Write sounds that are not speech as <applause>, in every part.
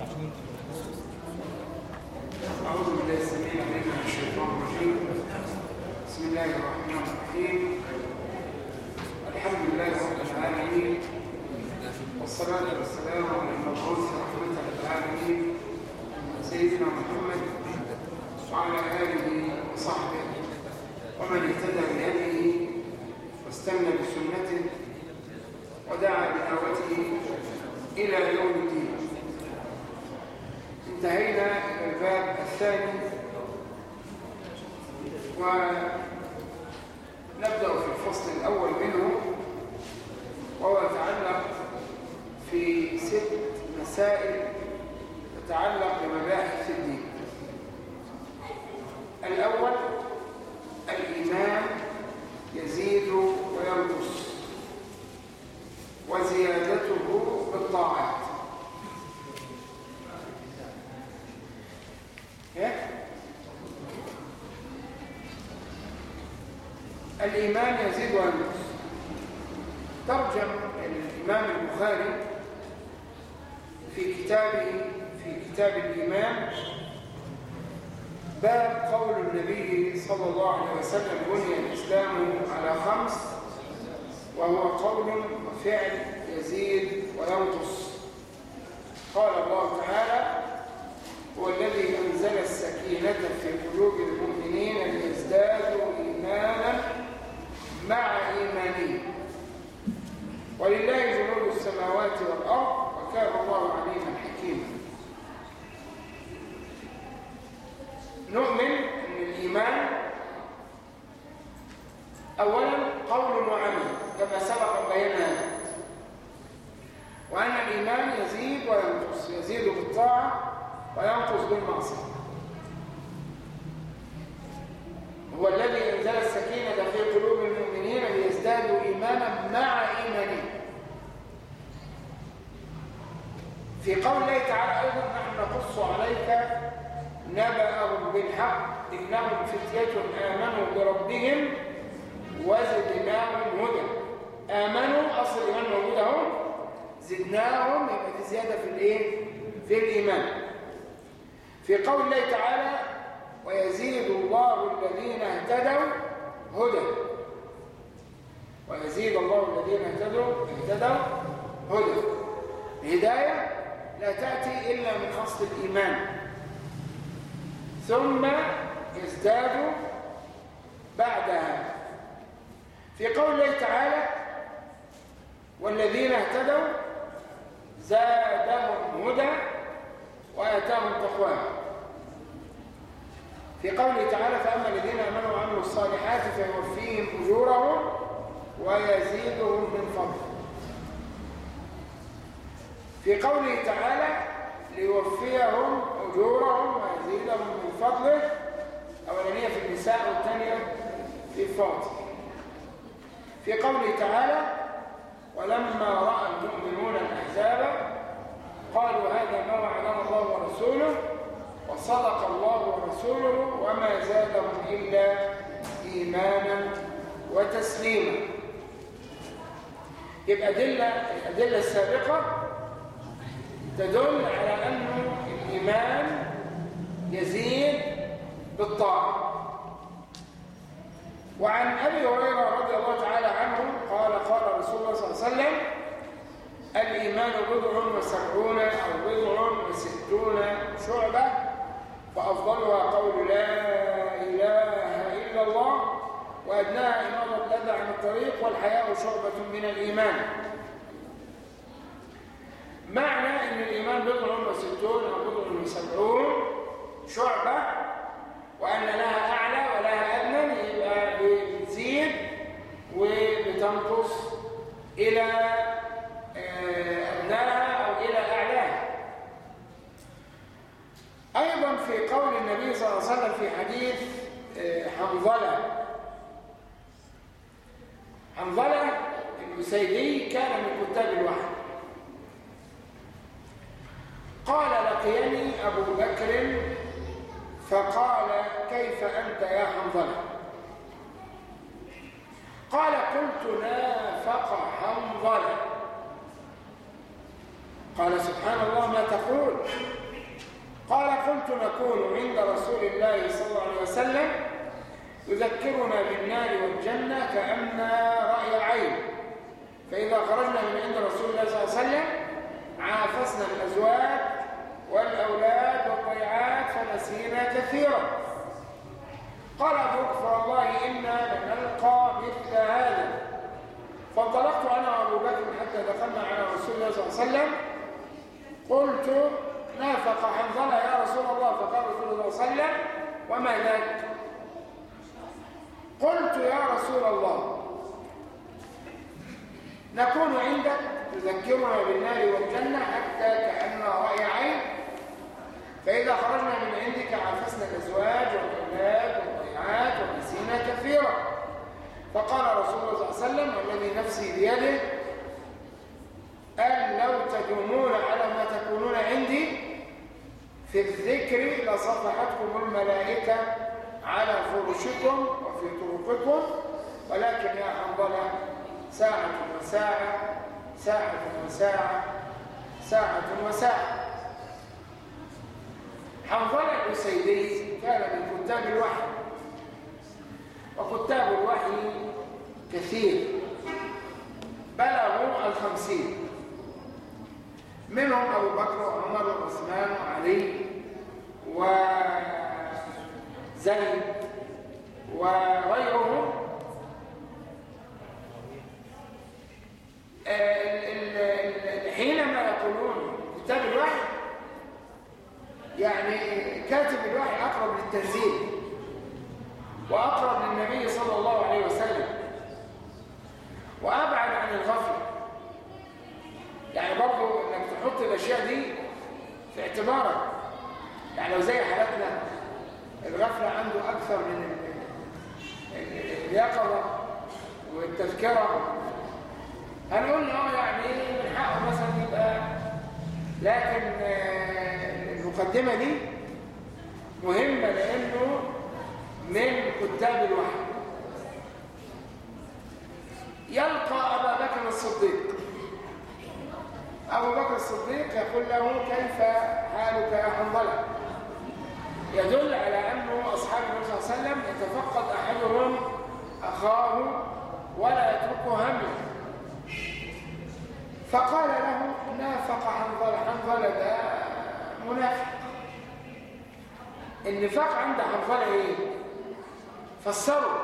بسم الله الرحمن الرحيم الحمد لله رب العالمين والصلاة والسلام على رحمة سيدنا محمد وعلى آله وصحبه ومن اهتدى واستنى بسنته ودعا بدعوته إلى يوم الدين انتهينا إلى الباب الثاني. ونبدأ في الفصل الأول منه وهو يتعلق في ست مسائل تتعلق بمباحث الدين. الأول الإيمان يزيد وينقص وزيادته بالطاعات. الإيمان يزيد وينقص ترجم الإمام البخاري في كتابه في كتاب الإيمان باب قول النبي صلى الله عليه وسلم بني الإسلام على خمس وهو قول وفعل يزيد وينقص. قال الله تعالى هو الذي أنزل السكينة في قلوب المؤمنين ليزدادوا إيمانا مع إيمانهم. ولله جنود السماوات والأرض وكان الله عليما حكيما. نؤمن أن الإيمان أولا قول وعمل كما سبق بينا وأن الإيمان يزيد وينقص يزيد بالطاعة وينقص بالمعصية هو الذي أنزل السكينة في قلوب المؤمنين ليزدادوا إيمانا مع إيمانهم في قول الله تعالى أيضا نحن نقص عليك نبأهم بالحق إنهم فتية آمنوا بربهم وزدناهم هدى. آمنوا أصل الإيمان موجود أهو. زدناهم يبقى في زيادة في الإيه؟ في الإيمان. في قول الله تعالى ويزيد الله الذين اهتدوا هدى. ويزيد الله الذين اهتدوا اهتدوا هدى. الهداية لا تأتي إلا من خصل الإيمان. ثم يزداد بعدها. في قول الله تعالى والذين اهتدوا زادهم هدى وآتاهم تقواهم في قوله تعالى فأما الذين آمنوا وعملوا الصالحات فيوفيهم أجورهم ويزيدهم من فضله. في قوله تعالى ليوفيهم أجورهم ويزيدهم من فضله. أولانية في النساء والثانية في الفاطر في قوله تعالى ولما رأى المؤمنون الأحزاب قالوا هذا ما وعدنا الله ورسوله وصدق الله ورسوله وما زادهم إلا إيمانا وتسليما. يبقى أدلة الأدلة السابقة تدل على أن الإيمان يزيد بالطاعة. وعن أبي هريرة رضي الله تعالى عنه قال قال رسول الله صلى الله عليه وسلم الإيمان بضع وسبعون أو بضع وستون شعبة فأفضلها قول لا إله إلا الله وأدناها إمامة الأذى عن الطريق والحياء شعبة من الإيمان. معنى أن الإيمان بضع وستون أو بضع وسبعون شعبة وأن لها أعلى ولها أدنى يبقى بتزيد وبتنقص إلى أدناها أو إلى أعلاها أيضا في قول النبي صلى الله عليه وسلم في حديث حنظلة. حنظلة الأسيدي كان من كتاب الوحي. قال لقيني أبو بكر فقال كيف أنت يا حنظلة؟ قال قلت نافق حنظلة. قال سبحان الله ما تقول؟ قال قلت نكون عند رسول الله صلى الله عليه وسلم يذكرنا بالنار والجنة كأن رأي عين فإذا خرجنا من عند رسول الله صلى الله عليه وسلم عافسنا الأزواج والأولاد والضيعات فنسينا كثيرا. قال أبو بكر والله إنا لنلقى مثل هذا. فانطلقت أنا وأبو بكر حتى دخلنا على رسول الله صلى الله عليه وسلم. قلت نافق حنظلة يا رسول الله فقال رسول الله صلى الله عليه وسلم وما ذاك قلت يا رسول الله نكون عندك تذكرنا بالنار والجنة حتى كأن رأي عين فإذا خرجنا من عندك عفسنا الأزواج والأولاد والضيعات ونسينا كثيرا. فقال رسول الله صلى الله عليه وسلم والذي نفسي بيده أن لو تدومون على ما تكونون عندي في الذكر لصفحتكم الملائكة على فرشكم وفي طرقكم. ولكن يا حنظلة ساعة وساعة ساعة وساعة ساعة وساعة. حنظلة الأسيدي كان من كتاب الوحي وكتاب الوحي كثير بلغوا الخمسين. منهم أبو بكر وعمر وعثمان وعلي وزيد وغيرهم. حينما يقولون كتاب الوحي يعني كاتب الوحي أقرب للتنزيل وأقرب للنبي صلى الله عليه وسلم وأبعد عن الغفلة. الأشياء دي في اعتبارك. يعني لو زي حالتنا الغفلة عنده أكثر من اليقظة والتذكرة. هنقول آه يعني من حقه مثلا يبقى. لكن المقدمة دي مهمة لأنه من كتاب الوحي. يلقى أبا بكر الصديق. أبو بكر الصديق يقول له كيف حالك يا حنظلة؟ يدل على أنه أصحاب النبي صلى الله عليه وسلم يتفقد أحدهم أخاه ولا يتركه همه. فقال له نافق حنظلة. حنظلة ده منافق. النفاق عند حنظلة إيه؟ فسروا.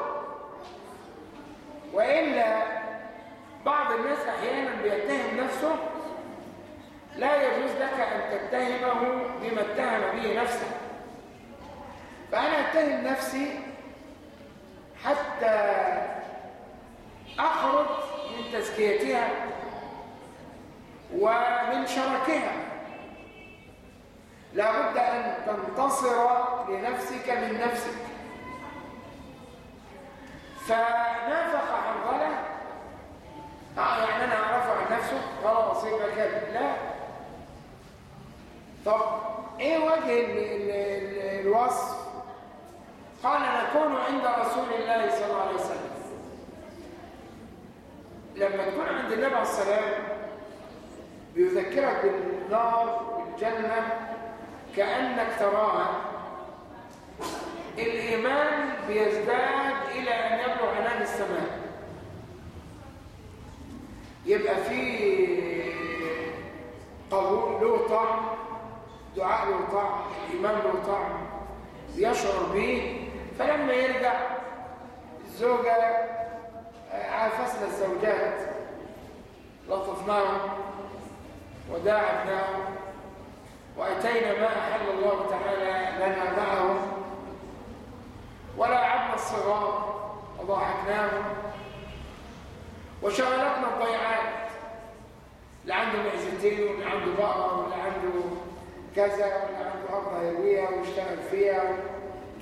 وإلا بعض الناس أحيانا بيتهم نفسه لا يجوز لك أن تتهمه بما اتهم به نفسه. فأنا أتهم نفسي حتى أخرج من تزكيتها ومن شركها لابد أن تنتصر لنفسك من نفسك. فنافق حنظلة آه يعني أنا أعرفه عن نفسه. خلاص يبقى كذب. لا. طب إيه وجه ال ال ال الوصف؟ قال نكون عند رسول الله صلى الله عليه وسلم. لما تكون عند النبي عليه السلام بيذكرك بالنار والجنة كأنك تراها. الإيمان بيزداد إلى أن يبلغ عنان السماء. يبقى في قبول له طعم. دعاء له طعم الإيمان له طعم يشعر به. فلما يرجع الزوجة عافسنا الزوجات لطفناهم وداعبناهم وأتينا ما أحل الله تعالى لنا معهم ولاعبنا الصغار وضاحكناهم وشغلتنا الضيعات اللي عنده معزتين واللي عنده بقرة واللي عنده كذا واللي عنده أرض يرويها ويشتغل فيها.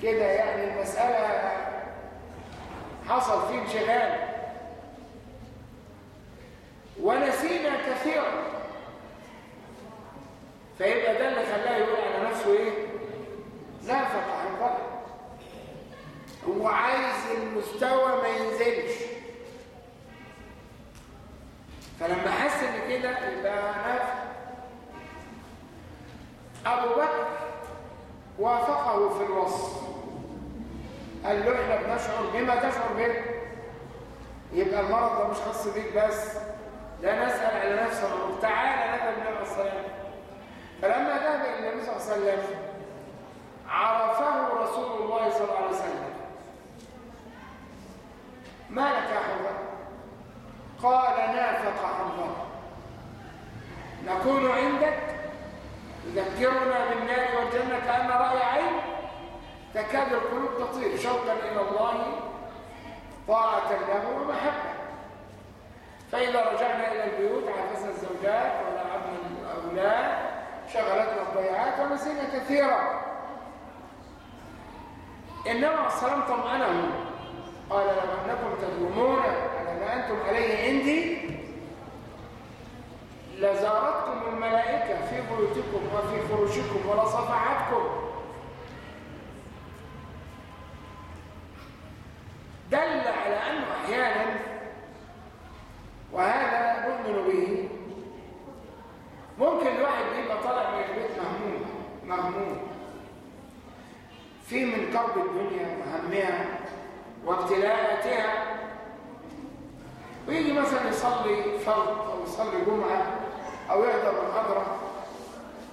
كده يعني المسألة حصل فيه انشغال. ونسينا كثيرا. فيبقى ده اللي خلاه يقول على نفسه إيه؟ نافق عن قدر هو عايز المستوى ما ينزلش. فلما حس إن كده يبقى نافق أبو بكر وافقه في الوصف. قال له إحنا بنشعر بما تشعر به يبقى المرض ده مش خاص بيك بس لا نسأل على نفسنا تعالى نذهب النبي صلى الله عليه وسلم. فلما ذهب إلى النبي صلى الله عليه وسلم عرفه رسول الله صلى الله عليه وسلم. ما لك يا حنظله قال نافق حنظله نكون عندك؟ يذكرنا بالنار والجنة كأن رأي عين تكاد القلوب تطير شوقا إلى الله طاعة له ومحبة. فإذا رجعنا إلى البيوت عافسنا الزوجات ولعبنا الأولاد شغلتنا الضيعات ونسينا كثيرا. إنما السلام طمأنه قال لو أنكم تدومون على ما أنتم عليه عندي. لزارتكم الملائكة في بيوتكم وفي فروشكم ولصفحتكم دل على أنه أحيانا وهذا نؤمن به ممكن الواحد يبقى طالع من البيت مهموم مهموم. في من كرب الدنيا وهمها وابتلاءاتها ويجي مثلا يصلي فرض أو يصلي جمعة أو يحضر محاضره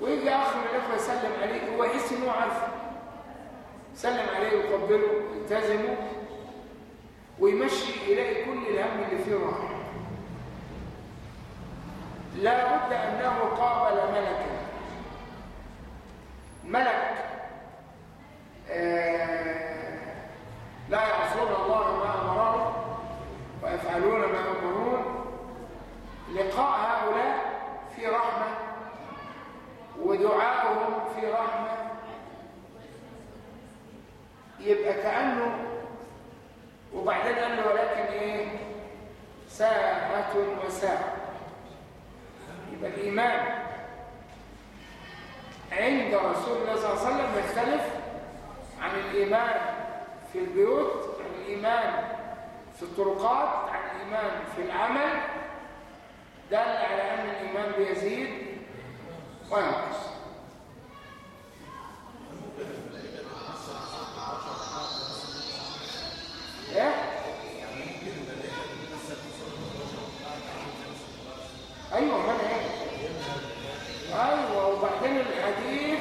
ويجي آخر الإخوة يسلم عليه هو يحس إنه عارفه. يسلم عليه ويقبله يلتزمه ويمشي يلاقي كل الهم اللي فيه راحة. لا بد أنه قابل ملكا. ملك آه لا يعصون الله ما أمرهم ويفعلون ما يؤمرون لقاء هؤلاء في رحمة ودعاؤهم في رحمة. يبقى كأنه وبعدين قال له ولكن إيه؟ ساعة وساعة. يبقى الإيمان عند رسول الله صلى الله عليه وسلم يختلف عن الإيمان في البيوت عن الإيمان في الطرقات عن الإيمان في العمل. دل على أن الإيمان بيزيد وينقص. إيه؟ أيوه ما إيه أيوه وبعدين الحديث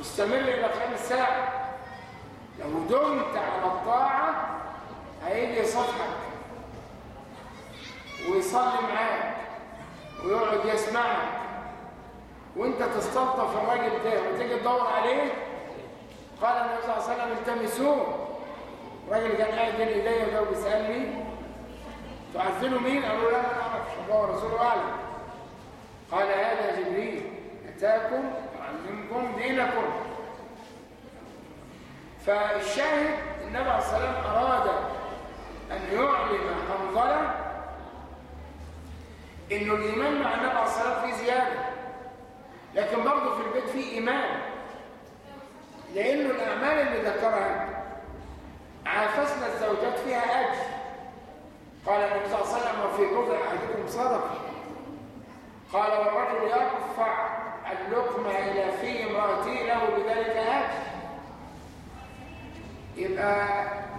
مستمر إلى خمس ساعه لو دمت على الطاعة هيجي يصفحك ويصلي معاك. ويقعد يسمعك. وانت تستلطف الراجل ده. وتيجي تدور عليه. قال النبي صلى الله عليه وسلم التمسوه. الراجل كان قاعد بين ايديا ده وبيسالني تعزلوا مين؟ قالوا لا ما نعرفش الله ورسوله اعلم قال هذا جبريل. أتاكم يعلمكم دينكم. فالشاهد النبي عليه الصلاه والسلام انه الإيمان مع النبي عليه الصلاة فيه زيادة. لكن برضه في البيت فيه إيمان. لأنه الأعمال اللي ذكرها عافسنا الزوجات فيها أجر. قال النبي صلى الله عليه وسلم وفي بضع أحدكم صدقة. قال والرجل يرفع اللقمة إلى في امراته له بذلك أجر. يبقى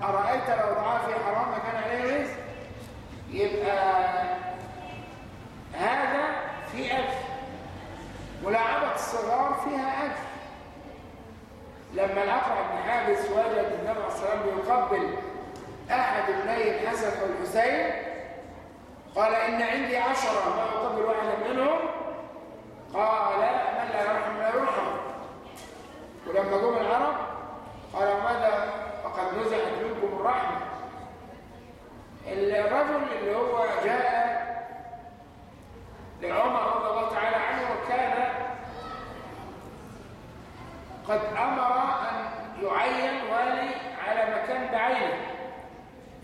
أرأيت لو ضعها في حرام كان عليه رزق؟ يبقى هذا في اجر ملاعبة الصغار فيها اجر لما الأقرع بن حابس وجد النبي عليه الصلاة يقبل أحد ابني الحسن والحسين قال إن عندي عشرة ما أقبل واحدا منهم؟ قال من لا يرحم لا يرحم. ولما جم العرب قال ماذا؟ فقد نزعت منكم الرحمة. الرجل اللي هو جاء لعمر رضي الله تعالى عنه وكان قد أمر أن يعين والي على مكان بعينه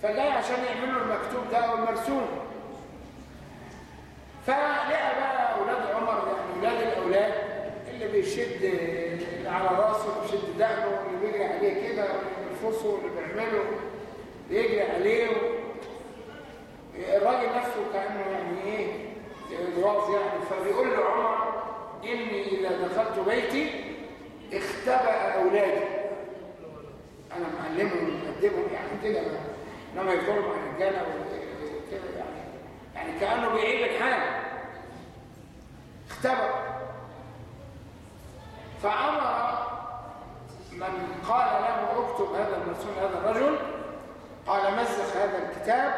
فجاي عشان يعمل له المكتوب ده أو المرسوم فلقى بقى أولاد عمر يعني أولاد الأولاد اللي بيشد على راسه وبيشد دقنه واللي بيجري عليه كده واللي بيرفصه واللي بيعمله بيجري عليه. الراجل نفسه كأنه يعني إيه جواز يعني فبيقول له عمر إني إذا دخلت بيتي اختبأ أولادي. أنا معلمهم مقدمهم يعني كده إنما يفضلوا مع الرجالة كده يعني يعني كأنه بيعيب الحال. اختبأ. فأمر من قال له اكتب هذا المرسول هذا الرجل قال مزق هذا الكتاب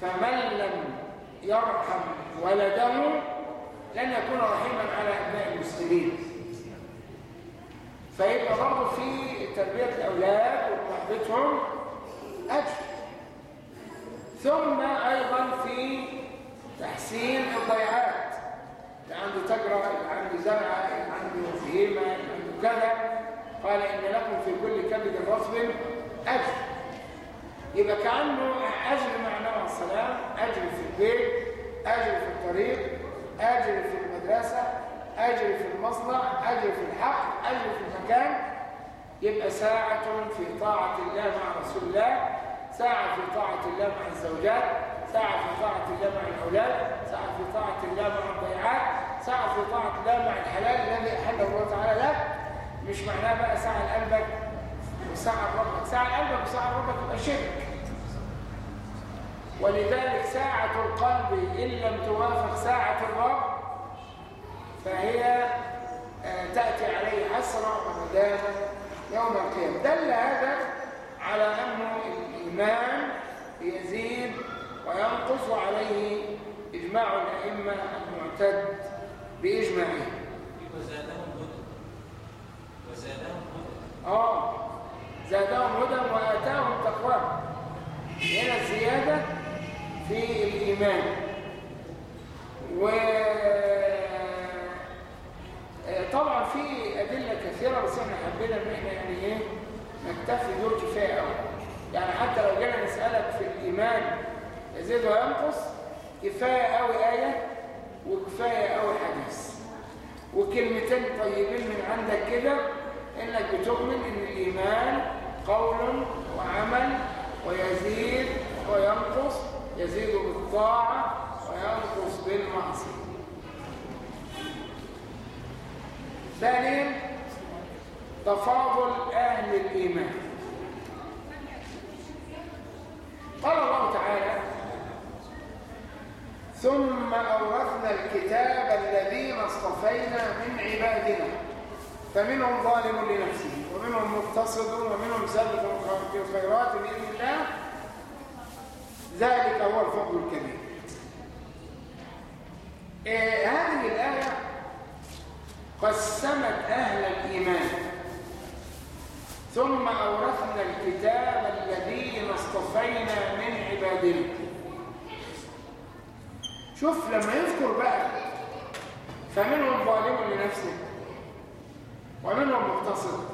فمن لم يرحم ولده لن يكون رحيما على أبناء المسلمين. فيبقى برضه في تربية الأولاد ومحبتهم أجر. ثم أيضا في تحسين الضيعات. اللي عنده تجرة اللي عنده زرعة اللي عنده فهيمة اللي عنده كذا. قال إن لكم في كل كبد رطب أجر. يبقى كأنه أجر معناه السلام أجر في البيت أجر في الطريق أجر في المدرسة أجر في المصنع أجر في الحق أجر في المكان. يبقى ساعة في طاعة الله مع رسول الله ساعة في طاعة الله مع الزوجات ساعة في طاعة الله مع الأولاد ساعة في طاعة الله مع الضيعات ساعة في طاعة الله مع الحلال الذي أحله الله تعالى لك مش معناه بقى ساعة لقلبك وساعة لربك ساعة لقلبك وساعة لربك تبقى شرك. ولذلك ساعة القلب إن لم توافق ساعة الرب فهي تأتي عليه حسرة وندامة يوم القيامة. دل هذا على أنه الإيمان يزيد وينقص عليه إجماع الأئمة المعتد بإجماعهم. وزادهم هدى. وزادهم هدى. آه زادهم هدى وآتاهم تقواهم هنا الزيادة في الإيمان. و طبعا في أدلة كثيرة بس إحنا حبينا إن إحنا يعني إيه نكتفي دول كفاية قوي يعني حتى لو جينا نسألك في الإيمان يزيد وينقص كفاية قوي آية وكفاية قوي حديث. وكلمتين طيبين من عندك كده إنك بتؤمن إن الإيمان قول وعمل ويزيد وينقص يزيد بالطاعة وينقص بالمعصية. ثانيا تفاضل أهل الإيمان. قال الله تعالى ثم أورثنا الكتاب الذين اصطفينا من عبادنا. فمنهم ظالم لنفسه ومنهم مقتصد ومنهم سابق الخيرات بإذن الله. ذلك هو الفضل الكبير. إيه هذه الآية قسمت أهل الإيمان. ثم أورثنا الكتاب الذين اصطفينا من عبادنا. شوف لما يذكر بقى فمنهم ظالم لنفسه ومنهم مقتصد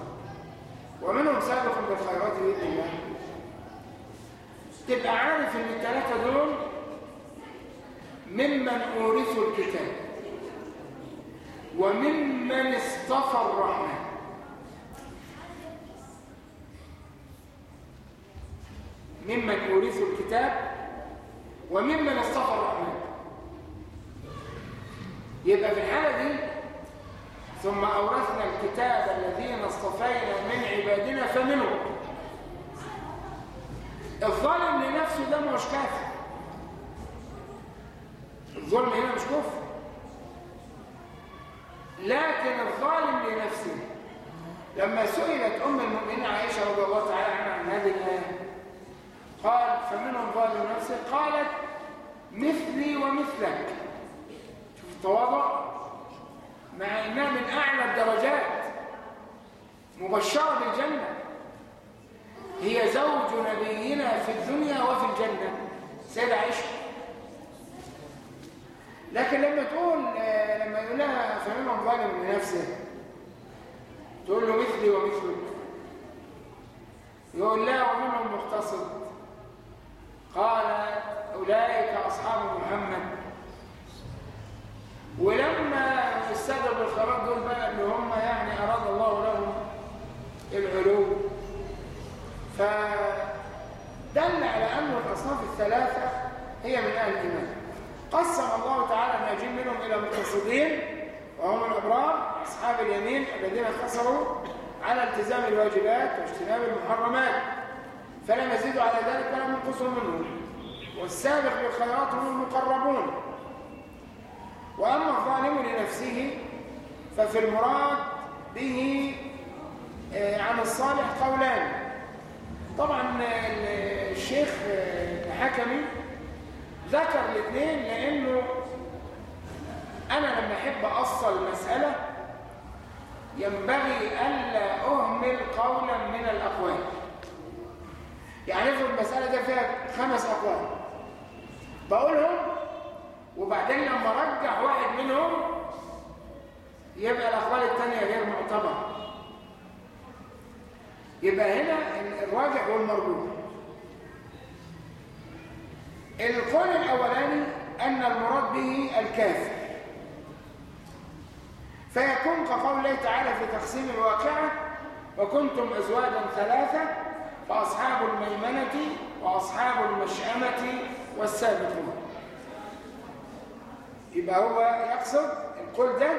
ومنهم سابق بالخيرات بإذن الله. تبقى عارف إن الثلاثة دول ممن أورثوا الكتاب وممن اصطفى الرحمن. ممن أورثوا الكتاب وممن اصطفى الرحمن. يبقى في الحالة دي ثم أورثنا الكتاب الذين اصطفينا من عبادنا فمنهم. الظالم لنفسه ده مش كافر. الظلم هنا مش كفر. لكن الظالم لنفسه لما سئلت أم المؤمنين عائشة رضي الله تعالى عنها عن هذه الآية قال فمنهم ظالم نفسه قالت مثلي ومثلك. شوف التواضع. مع انها من أعلى الدرجات مبشرة بالجنة. هي زوج نبينا في الدنيا وفي الجنة. سيدة عائشة. لكن لما تقول لما يقول لها فمنهم ظالم لنفسه تقول له مثلي ومثلك. يقول لا ومنهم مقتصد قال أولئك أصحاب محمد. ولما استجبوا بالخيرات دول بقى اللي هم يعني أراد الله لهم العلو. فدل على أن الأصناف الثلاثة هي من أهل الإيمان. قسم الله تعالى الناجين منهم إلى مقتصدين وهم الأبرار أصحاب اليمين الذين خسروا على التزام الواجبات واجتناب المحرمات فلم يزيدوا على ذلك ولم ينقصوا منه والسابق بالخيرات هم المقربون. وأما الظالم لنفسه ففي المراد به آه، عن الصالح قولان. طبعا الشيخ الحكمي ذكر الاثنين لأنه أنا لما أحب أصل مسألة ينبغي ألا أهمل قولا من الأقوال. يعني افرض المسألة دي فيها خمس أقوال. بقولهم وبعدين لما أرجع واحد منهم يبقى الأقوال الثانية غير معتبرة. يبقى هنا الراجع والمرجوح القول الأولاني أن المراد به الكافر فيكون كقول الله تعالى في تقسيم الواقعة وكنتم أزواجا ثلاثة فأصحاب الميمنة وأصحاب المشأمة والسابقون. يبقى هو يقصد القول ده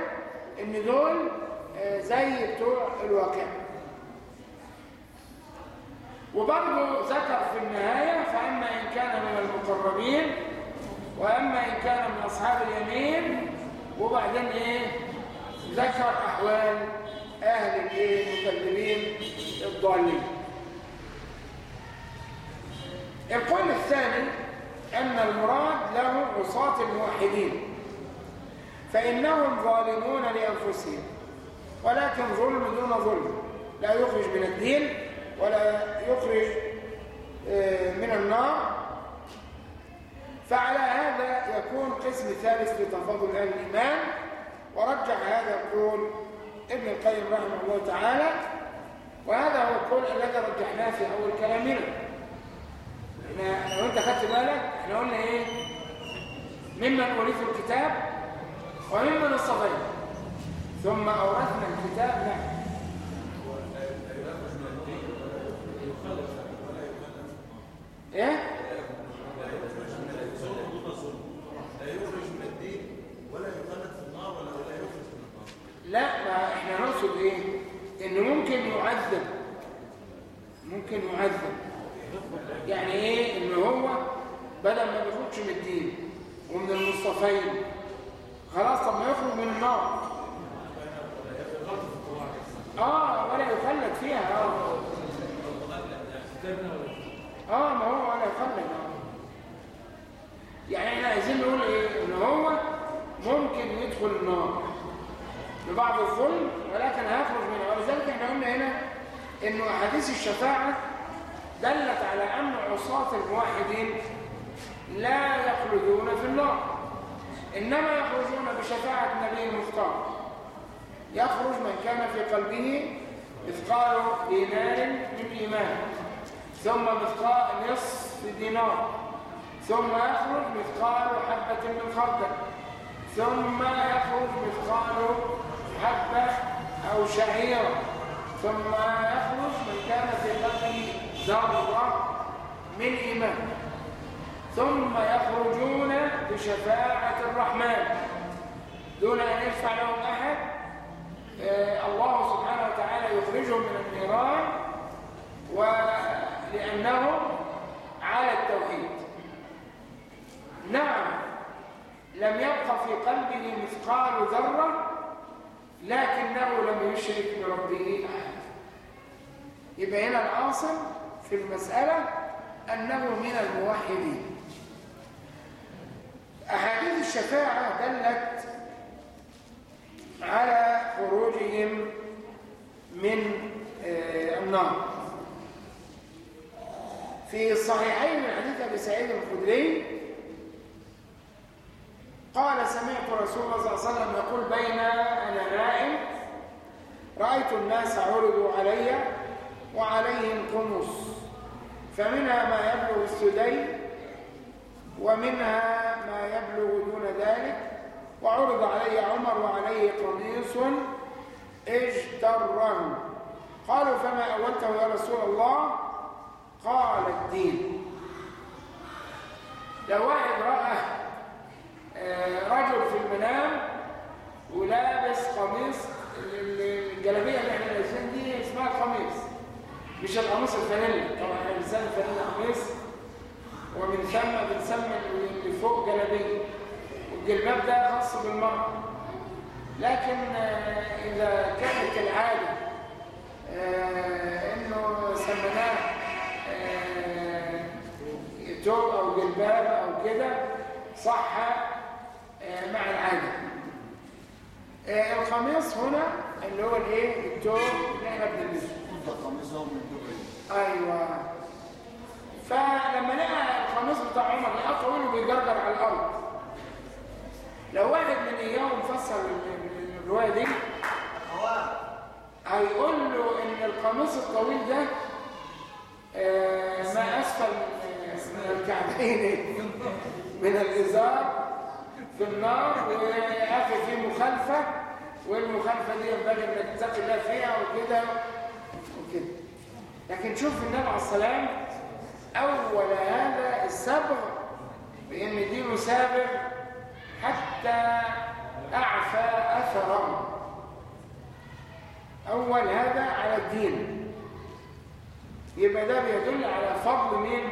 إن دول آه، زي بتوع الواقع وبرضه ذكر في النهاية فأما إن كان من المقربين وأما إن كان من أصحاب اليمين وبعدين إيه؟ ذكر أحوال أهل المكذبين الضالين. القول الثاني أن المراد له عصاة الموحدين فإنهم ظالمون لأنفسهم ولكن ظلم دون ظلم لا يخرج من الدين. ولا يخرج آه، من النار. فعلى هذا يكون قسم ثالث لتفاضل أهل الإيمان. ورجح هذا القول ابن القيم رحمه الله تعالى. وهذا هو القول الذي رجحناه في أول كلامنا. إحنا لو انت خدت بالك؟ إحنا قلنا إيه؟ ممن أورثوا الكتاب وممن اصطفينا ثم أورثنا الكتاب لا إيه؟ لا ما إحنا نقصد إيه؟ انه ممكن يعذب. ممكن يعذب. يعني إيه؟ إن هو بدل ما بيخرجش من الدين ومن المصطفين خلاص طب ما يخرج من النار. آه ولا يخلد فيها آه. آه ما هو يخلد آه يعني إحنا عايزين نقول إيه؟ ان هو ممكن يدخل النار ببعض الظلم ولكن هيخرج منها. ولذلك إحنا قلنا هنا انه احاديث الشفاعة دلت على أن عصاة الموحدين لا يخلدون في النار. إنما يخرجون بشفاعة النبي المختار. يخرج من كان في قلبه مثقال دينار من إيمان. ثم مثقال نصف دينار ثم يخرج مثقال حبة من خردل ثم يخرج مثقال حبة أو شعيرة ثم يخرج من كان في قلبه ذرة من إيمان ثم يخرجون بشفاعة الرحمن. دون أن يدفع لهم أحد آه الله سبحانه وتعالى يخرجهم من النيران ولأنهم على التوحيد. نعم لم يبقى في قلبه مثقال ذرة لكنه لم يشرك بربه أحد. يبقى هنا الأصل في المسألة أنه من الموحدين. أحاديث الشفاعة دلت على خروجهم من النار. في الصحيحين من حديث أبي سعيد الخدري قال سمعت رسول الله صلى الله عليه وسلم يقول بين أنا نائم رأيت الناس عرضوا علي وعليهم قمص فمنها ما يبلغ السدي ومنها ما يبلغ دون ذلك وعرض علي عمر وعليه قميص اجتره. قالوا فما أولته يا رسول الله؟ قال الدين. لو واحد رأى آه، رجل في المنام ولابس قميص الجلابية اللي إحنا لابسين دي اسمها قميص مش القميص الفانيلا طبعا إحنا بنسمي الفانيلا قميص. ومن ثم بنسمي اللي فوق جلابية. والجلباب ده خاص بالمرأة. لكن آه، إذا كانت العادة آه، إنه سميناه توب أو جلباب أو كده صح آه، مع العادة. آه، القميص هنا اللي هو الإيه؟ التوب اللي إحنا بنلبسه. كنت قميصهم من دبي أيوه. فلما لقى القميص بتاع عمر لقاه طويل وبيجرجر على الأرض. لو واحد من إياهم فسر ال- ال- الرواية دي هيقول له إن القميص الطويل ده آه، ما أسفل من- الكعبين من الإزار في النار ويا أخي في مخالفة والمخالفة دي ينبغي انك تتقي الله فيها وكده وكده. لكن شوف النبي عليه السلام أول هذا السبغ بأن دينه سابغ حتى أعفى اثره أول هذا على الدين. يبقى ده بيدل على فضل مين؟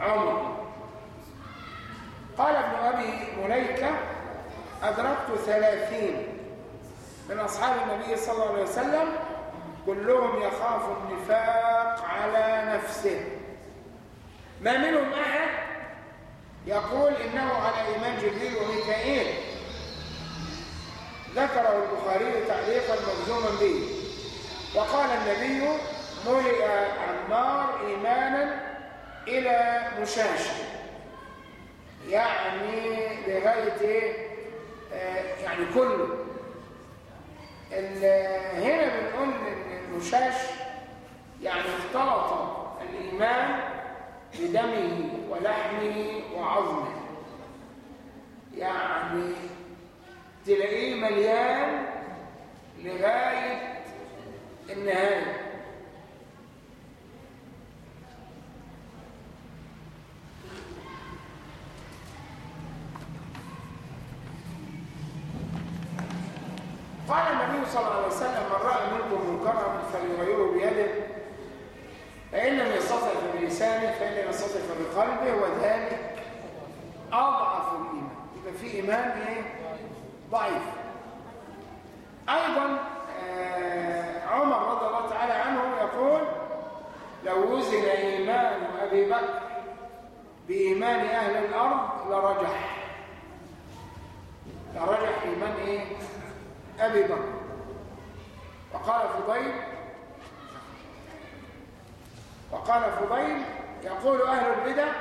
عمر. قال ابن أبي مليكة أدركت ثلاثين من أصحاب النبي صلى الله عليه وسلم كلهم يخاف النفاق على نفسه. ما منهم أحد يقول إنه على إيمان جبريل وميكائيل. ذكره البخاري تعليقا مجزوما به. وقال النبي ملئ عمار ايمانا إلى مشاشة. يعني لغاية إيه آه، يعني كله. هنا بنقول إن المشاش يعني اختلط الإيمان بدمه ولحمه وعظمه. يعني تلاقيه مليان لغاية النهاية قال النبي صلى الله عليه وسلم من رأى منكم منكرا فليغيره بيده فإن لم يستطع فبلسانه فإن لم يستطع فبقلبه وذلك أضعف الإيمان. يبقى في إيمان إيه؟ ضعيف. أيضا آه، عمر رضي الله تعالى عنه يقول لو وزن إيمان أبي بكر بإيمان أهل الأرض لرجح. لرجح إيمان إيه؟ أبي بكر. وقال فضيل وقال فضيل يقول أهل البدع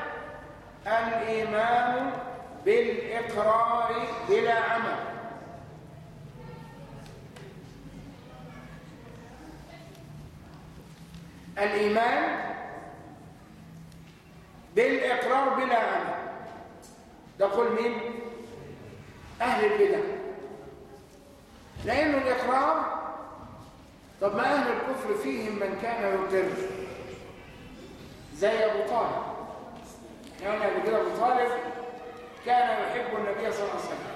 الإيمان بالإقرار بلا عمل. الإيمان بالإقرار بلا عمل. ده قول مين؟ أهل البدع. لأنه الإقرار طب ما أهل الكفر فيهم من كان يقر زي أبو طالب. إحنا قلنا قبل كده أبو طالب كان يحب النبي صلى الله عليه وسلم.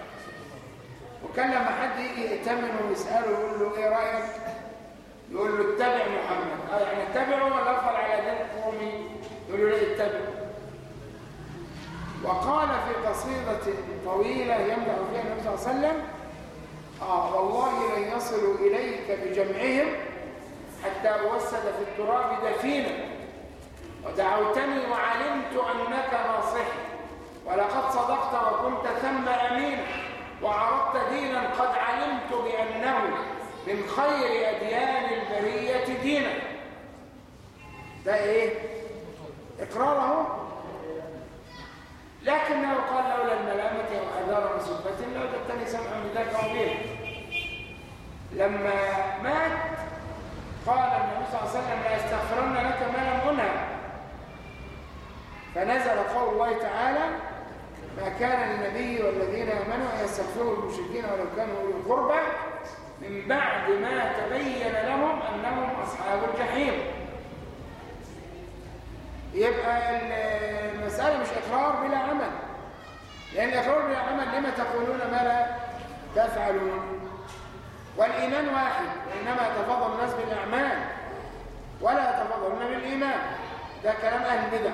وكان لما حد يجي يأتمنه ويسأله يقول له إيه رأيك؟ يقول له اتبع محمد. آه يعني اتبعه ولا أفضل على دين قومي؟ يقول له لا اتبعه. وقال في قصيدة طويلة يمدح فيها النبي صلى الله عليه وسلم آه والله لن يصلوا إليك بجمعهم حتى أوسد في التراب دفينا. ودعوتني وعلمت أنك ناصح. ولقد صدقت وكنت ثم أمينا وعرضت دينا قد علمت بأنه من خير أديان البرية دينا. ده إيه؟ إقراره؟ لكنه قال لولا الملامة وحذار مسبة لوجدتني سمعا ذاك عظيم لما مات قال النبي صلى الله عليه وسلم لا استغفرن لك ما لم انهى فنزل قول الله تعالى ما كان للنبي والذين آمنوا أن يستغفروا للمشركين ولو كانوا أولي القربى من بعد ما تبين لهم أنهم أصحاب الجحيم. يبقى المسألة مش إقرار بلا عمل. لأن الإقرار بلا عمل لما تقولون ما لا تفعلون؟ والإيمان واحد وإنما يتفضل الناس بالأعمال ولا يتفضلون بالإيمان. ده كلام أهل البدع.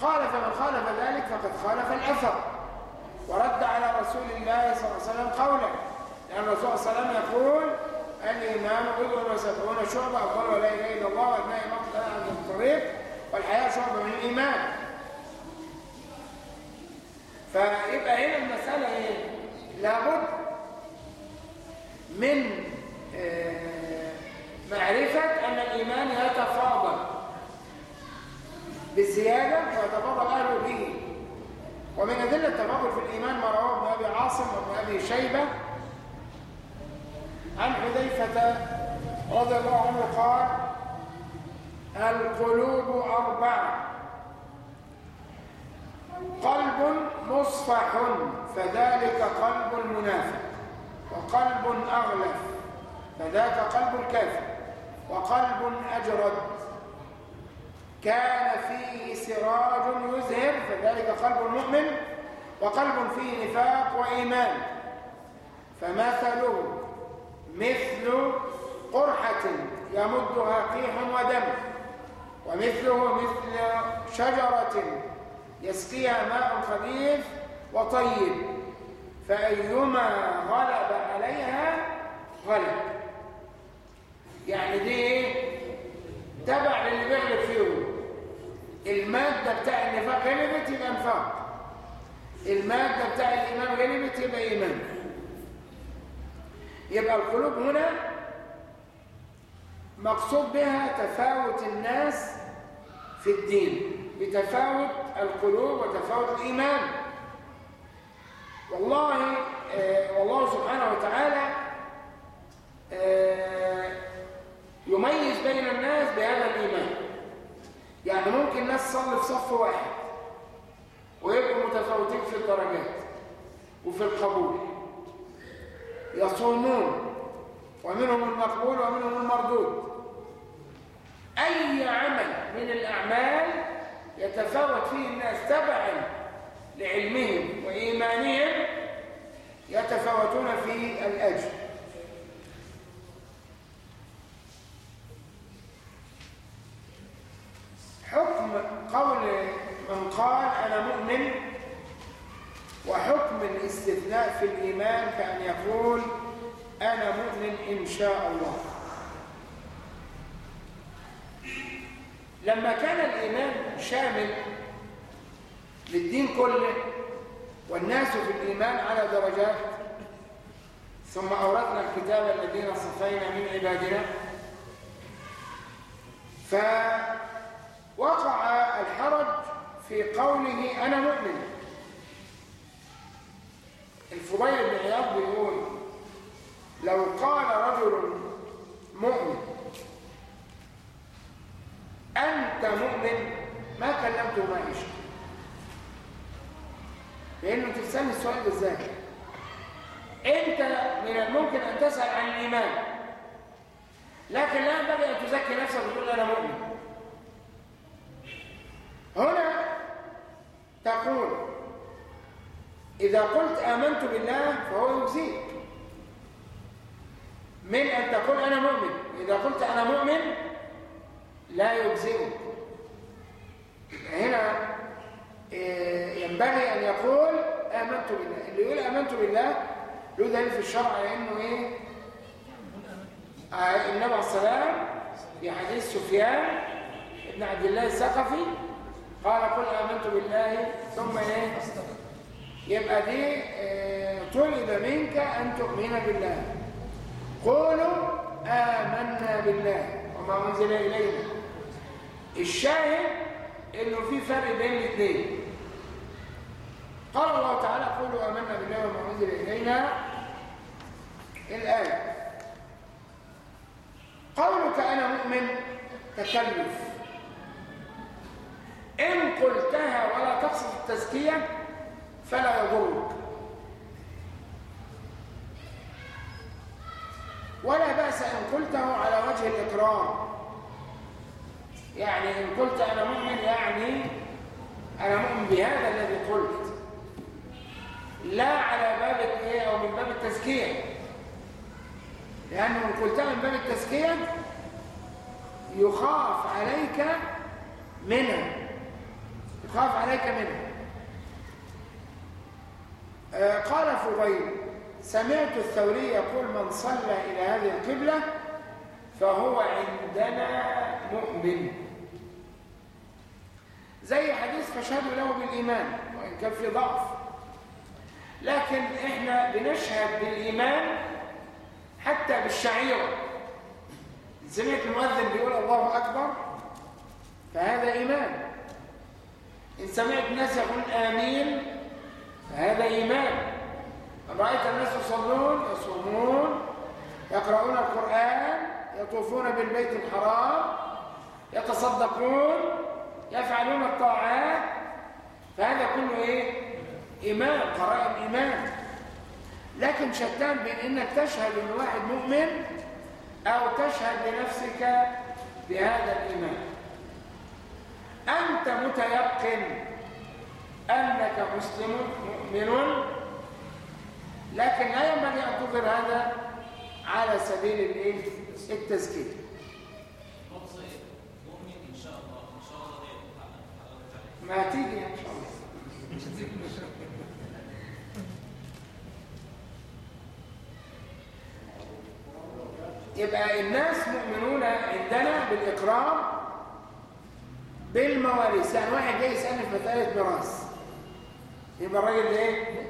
قال فمن خالف ذلك فقد خالف الأثر. ورد على رسول الله صلى الله عليه وسلم قوله لأن الرسول صلى الله عليه وسلم يقول الإيمان بضع وسبعون شعبة أقول لا إله إلا الله وأبناء مقتل عن الطريق والحياة شعبة من الإيمان. فيبقى هنا المسألة إيه؟ لابد من آه، معرفة أن الإيمان يتفاضل بالزيادة ويتفاضل أهله به. ومن أدلة التفاضل في الإيمان ما رواه ابن أبي عاصم وابن أبي شيبة عن حذيفة رضي الله عنه قال القلوب أربعة. قلب مصفح فذلك قلب المنافق وقلب أغلف فذاك قلب الكافر وقلب أجرد. كان فيه سراج يزهر فذلك قلب المؤمن وقلب فيه نفاق وإيمان. فمثله مثل قرحة يمدها قيح ودم. ومثله مثل شجرة يسقيها ماء خبيث وطيب فأيما غلب عليها غلب. يعني دي إيه؟ تبع للي بيغلب فيه المادة بتاع النفاق غلبت يبقى نفاق المادة بتاع الإيمان غلبت يبقى إيمان. يبقى القلوب هنا مقصود بها تفاوت الناس في الدين بتفاوت القلوب وتفاوت الإيمان. والله آه والله سبحانه وتعالى آه يميز بين الناس بهذا الإيمان. يعني ممكن ناس تصلي في صف واحد ويبقوا متفاوتين في الدرجات وفي القبول يصومون ومنهم المقبول ومنهم المردود. أي عمل من الأعمال يتفاوت فيه الناس تبعا لعلمهم وإيمانهم يتفاوتون في الأجر. حكم قول من قال أنا مؤمن وحكم الاستثناء في الإيمان كأن يقول أنا مؤمن إن شاء الله. لما كان الإيمان شامل للدين كله والناس في الإيمان على درجات ثم أورثنا الكتاب الذين صفينا من عبادنا فوقع الحرج في قوله أنا مؤمن. الفضيل بن عياض بيقول لو قال رجل مؤمن أنت مؤمن؟ ما كلمته ما يشاء لأنه تسأل السؤال ده إزاي؟ أنت من الممكن أن تسأل عن الإيمان لكن لا ينبغي أن تزكي نفسك وتقول أنا مؤمن. هنا تقول إذا قلت آمنت بالله فهو يجزيك من أن تقول أنا مؤمن. إذا قلت أنا مؤمن لا يجزئك. هنا ينبغي أن يقول آمنت بالله. اللي يقول آمنت بالله له دليل في الشرع لأنه إيه؟ النبي عليه السلام في حديث سفيان ابن عبد الله الثقفي قال قل آمنت بالله ثم إيه؟ يبقى دي طلب منك أن تؤمن بالله. قولوا آمنا بالله وما أنزل إلينا. الشاهد إنه في فرق بين الاثنين. قال الله تعالى قولوا آمنا بالله وما أنزل إلينا الآية. قولك أنا مؤمن تكلف. إن قلتها ولا تقصد التزكية فلا يضرك. ولا بأس إن قلته على وجه الإقرار يعني إن قلت أنا مؤمن يعني أنا مؤمن بهذا الذي قلت. لا على باب أو من باب التزكية. لأنه إن قلتها من باب التزكية يخاف عليك منها. يخاف عليك منها. آه، قال فضيل سمعت الثوري يقول من صلى إلى هذه القبلة فهو عندنا مؤمن. زي حديث فشهدوا له بالإيمان وإن كان في ضعف. لكن إحنا بنشهد بالإيمان حتى بالشعيرة. سمعت المؤذن بيقول الله أكبر؟ فهذا إيمان. إن سمعت الناس يقول آمين فهذا إيمان. رأيت الناس يصلون يصومون يقرؤون القرآن يطوفون بالبيت الحرام يتصدقون يفعلون الطاعات. فهذا كله إيه؟ إيمان قرائن إيمان. لكن شتان بين إنك تشهد إن واحد مؤمن أو تشهد لنفسك بهذا الإيمان. أنت متيقن أنك مسلم مؤمن لكن لا ينبغي أن تظهر هذا على سبيل عليها. ما تيجي إن شاء الله يبقى الناس مؤمنون عندنا بالإكرام بالمواريث يعني واحد جاي يسألني في مسألة ميراث يبقى الراجل إيه؟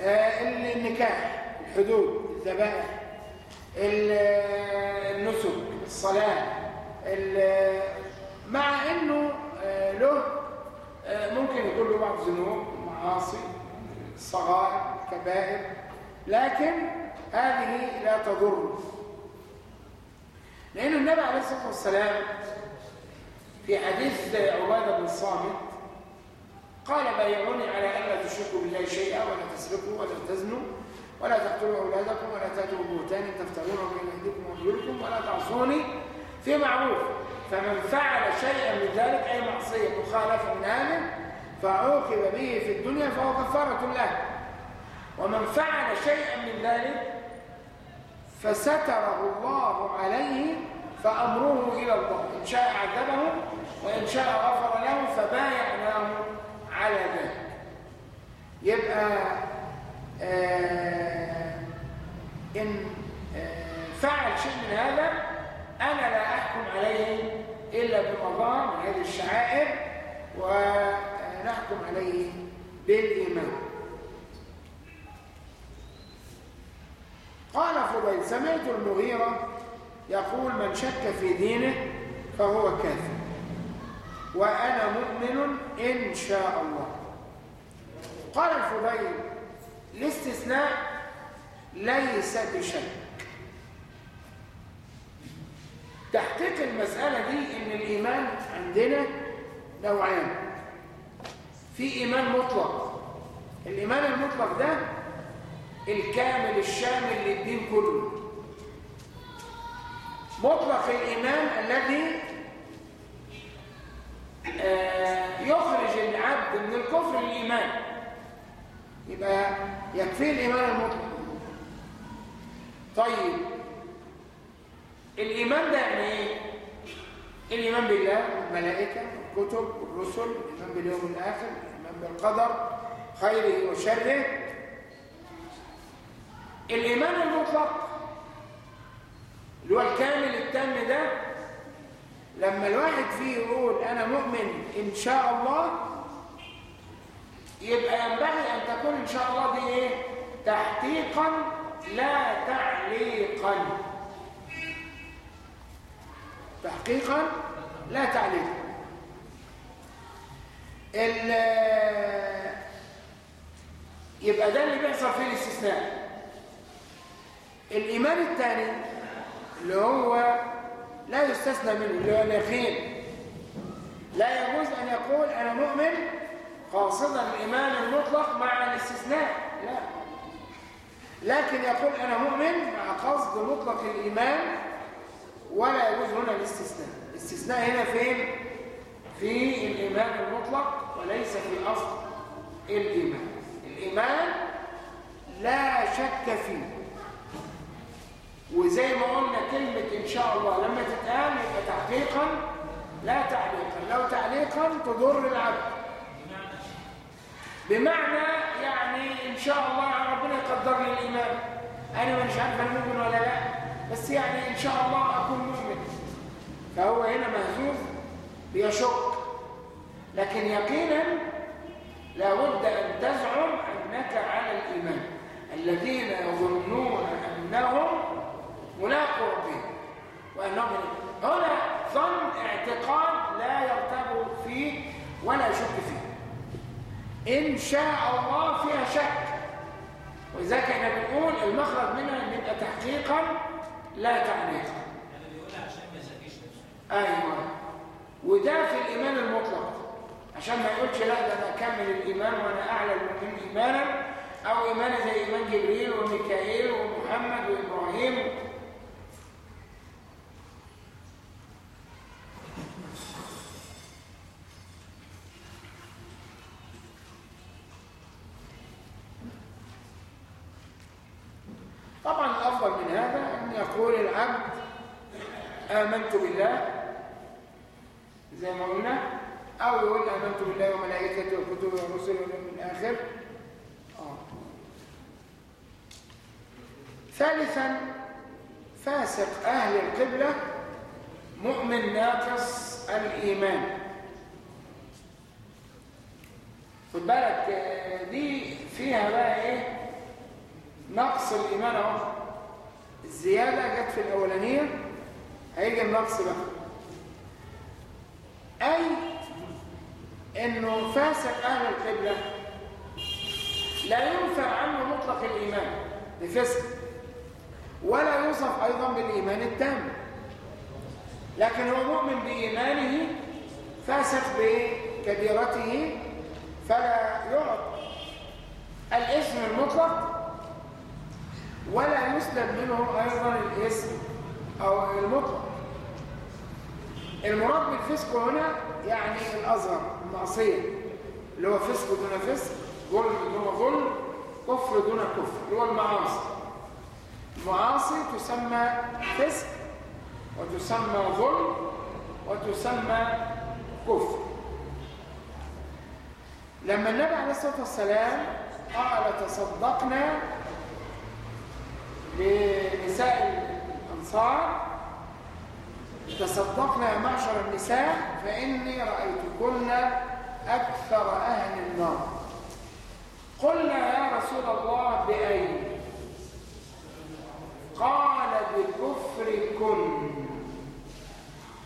آه النكاح الحدود الذبائح ال- النسك الصلاة ال- مع إنه آه، له آه، ممكن يكون له بعض الذنوب معاصي صغائر كبائر لكن هذه لا تضر. لأن النبي عليه الصلاة والسلام في حديث عبادة بن الصامت قال بايعوني على ألا تشركوا بالله شيئا ولا تسرقوا ولا تزنوا ولا تقتلوا أولادكم ولا تأتوا ببهتان تفترونه بين أيديكم وأرجلكم ولا تعصوني في معروف. فمن فعل شيئا من ذلك أي معصية مخالفة هذا فعوقب به في الدنيا فهو كفارة له. ومن فعل شيئا من ذلك فستره الله عليه فأمره إلى الله. إن شاء عذبه وإن شاء غفر له فبايعناه. على ذلك. يبقى آه إن آه فعل شيء من هذا أنا لا أحكم عليه إلا بقضاء من هذه الشعائر ونحكم عليه بالإيمان. قال فضيل سمعت المغيرة يقول من شك في دينه فهو كافر. وأنا مؤمن إن شاء الله. قال الفضيل الاستثناء ليس بشك. تحقيق المسألة دي إن الإيمان عندنا نوعان. في إيمان مطلق. الإيمان المطلق ده الكامل الشامل للدين كله. مطلق الإيمان الذي يخرج العبد من الكفر للإيمان يبقى يكفيه الإيمان المطلق. طيب الإيمان ده يعني إيه؟ الإيمان بالله والملائكة والكتب والرسل الإيمان باليوم الآخر الإيمان بالقدر خيره وشره. الإيمان المطلق اللي هو الكامل التام ده لما الواحد فيه يقول أنا مؤمن إن شاء الله يبقى ينبغي أن تكون إن شاء الله دي إيه؟ تحقيقا لا تعليقا. تحقيقا لا تعليقا. يبقى ده اللي بيحصل فيه الاستثناء. الإيمان الثاني اللي هو لا يستثنى منه اللي اليقين لا يجوز أن يقول أنا مؤمن قاصدا الإيمان المطلق مع الاستثناء. لا. لكن يقول أنا مؤمن مع قصد مطلق الإيمان ولا يجوز هنا الاستثناء. الاستثناء هنا فين؟ في الإيمان المطلق وليس في أصل الإيمان. الإيمان لا شك فيه. وزي ما قلنا كلمة إن شاء الله لما تتقال يبقى تحقيقا لا تعليقا. لو تعليقا تضر العبد. بمعنى يعني إن شاء الله ربنا يقدر لي الإيمان. أنا مش عارف أنا مؤمن ولا لا بس يعني إن شاء الله أكون مؤمن. فهو هنا مهزوز بيشك. لكن يقينا لابد أن تزعم أنك على الإيمان. الذين يظنون أنهم ملاقوا ربهم وأنهم هنا ظن اعتقاد لا يرتب فيه ولا يشك فيه. إن شاء الله فيها شك. ولذلك إحنا بنقول المخرج منها يبقى تحقيقا لا تعليقا أيوه. وده في الإيمان المطلق. عشان ما يقولش لا ده أنا أكمل الإيمان وأنا أعلى المؤمنين ايمانا. أو إيماني زي إيمان جبريل وميكائيل ومحمد وإبراهيم طبعا الافضل من هذا ان يقول العبد آمنت بالله زي ما قلنا. أو يقول آمنت بالله وملائكته وكتبه ورسله واليوم الآخر. آه. ثالثا فاسق أهل القبلة مؤمن ناقص الإيمان. خد بالك آه، دي فيها بقى إيه؟ نقص الإيمان أهو. الزيادة جت في الأولانية. هيجي النقص بقى. اي إنه فاسق أهل القبلة لا ينفع عنه مطلق الإيمان بفسق ولا يوصف أيضا بالإيمان التام. لكن هو مؤمن بإيمانه فاسق بكبيرته فلا يعطى الاسم المطلق ولا يسلب منه أيضا الاسم أو المطلق. المراد بالفسق هنا يعني الاصغر المعصية اللي هو فسق دون فسق ظلم دون ظلم كفر دون كفر اللي هو المعاصي. المعاصي تسمى فسق وتسمى ظلم وتسمى كفر. لما النبي عليه الصلاة والسلام قال تصدقنا لنساء الأنصار. تصدقنا يا معشر النساء فإني رأيتكن أكثر أهل النار. قلنا يا رسول الله بأي قال بكفركن.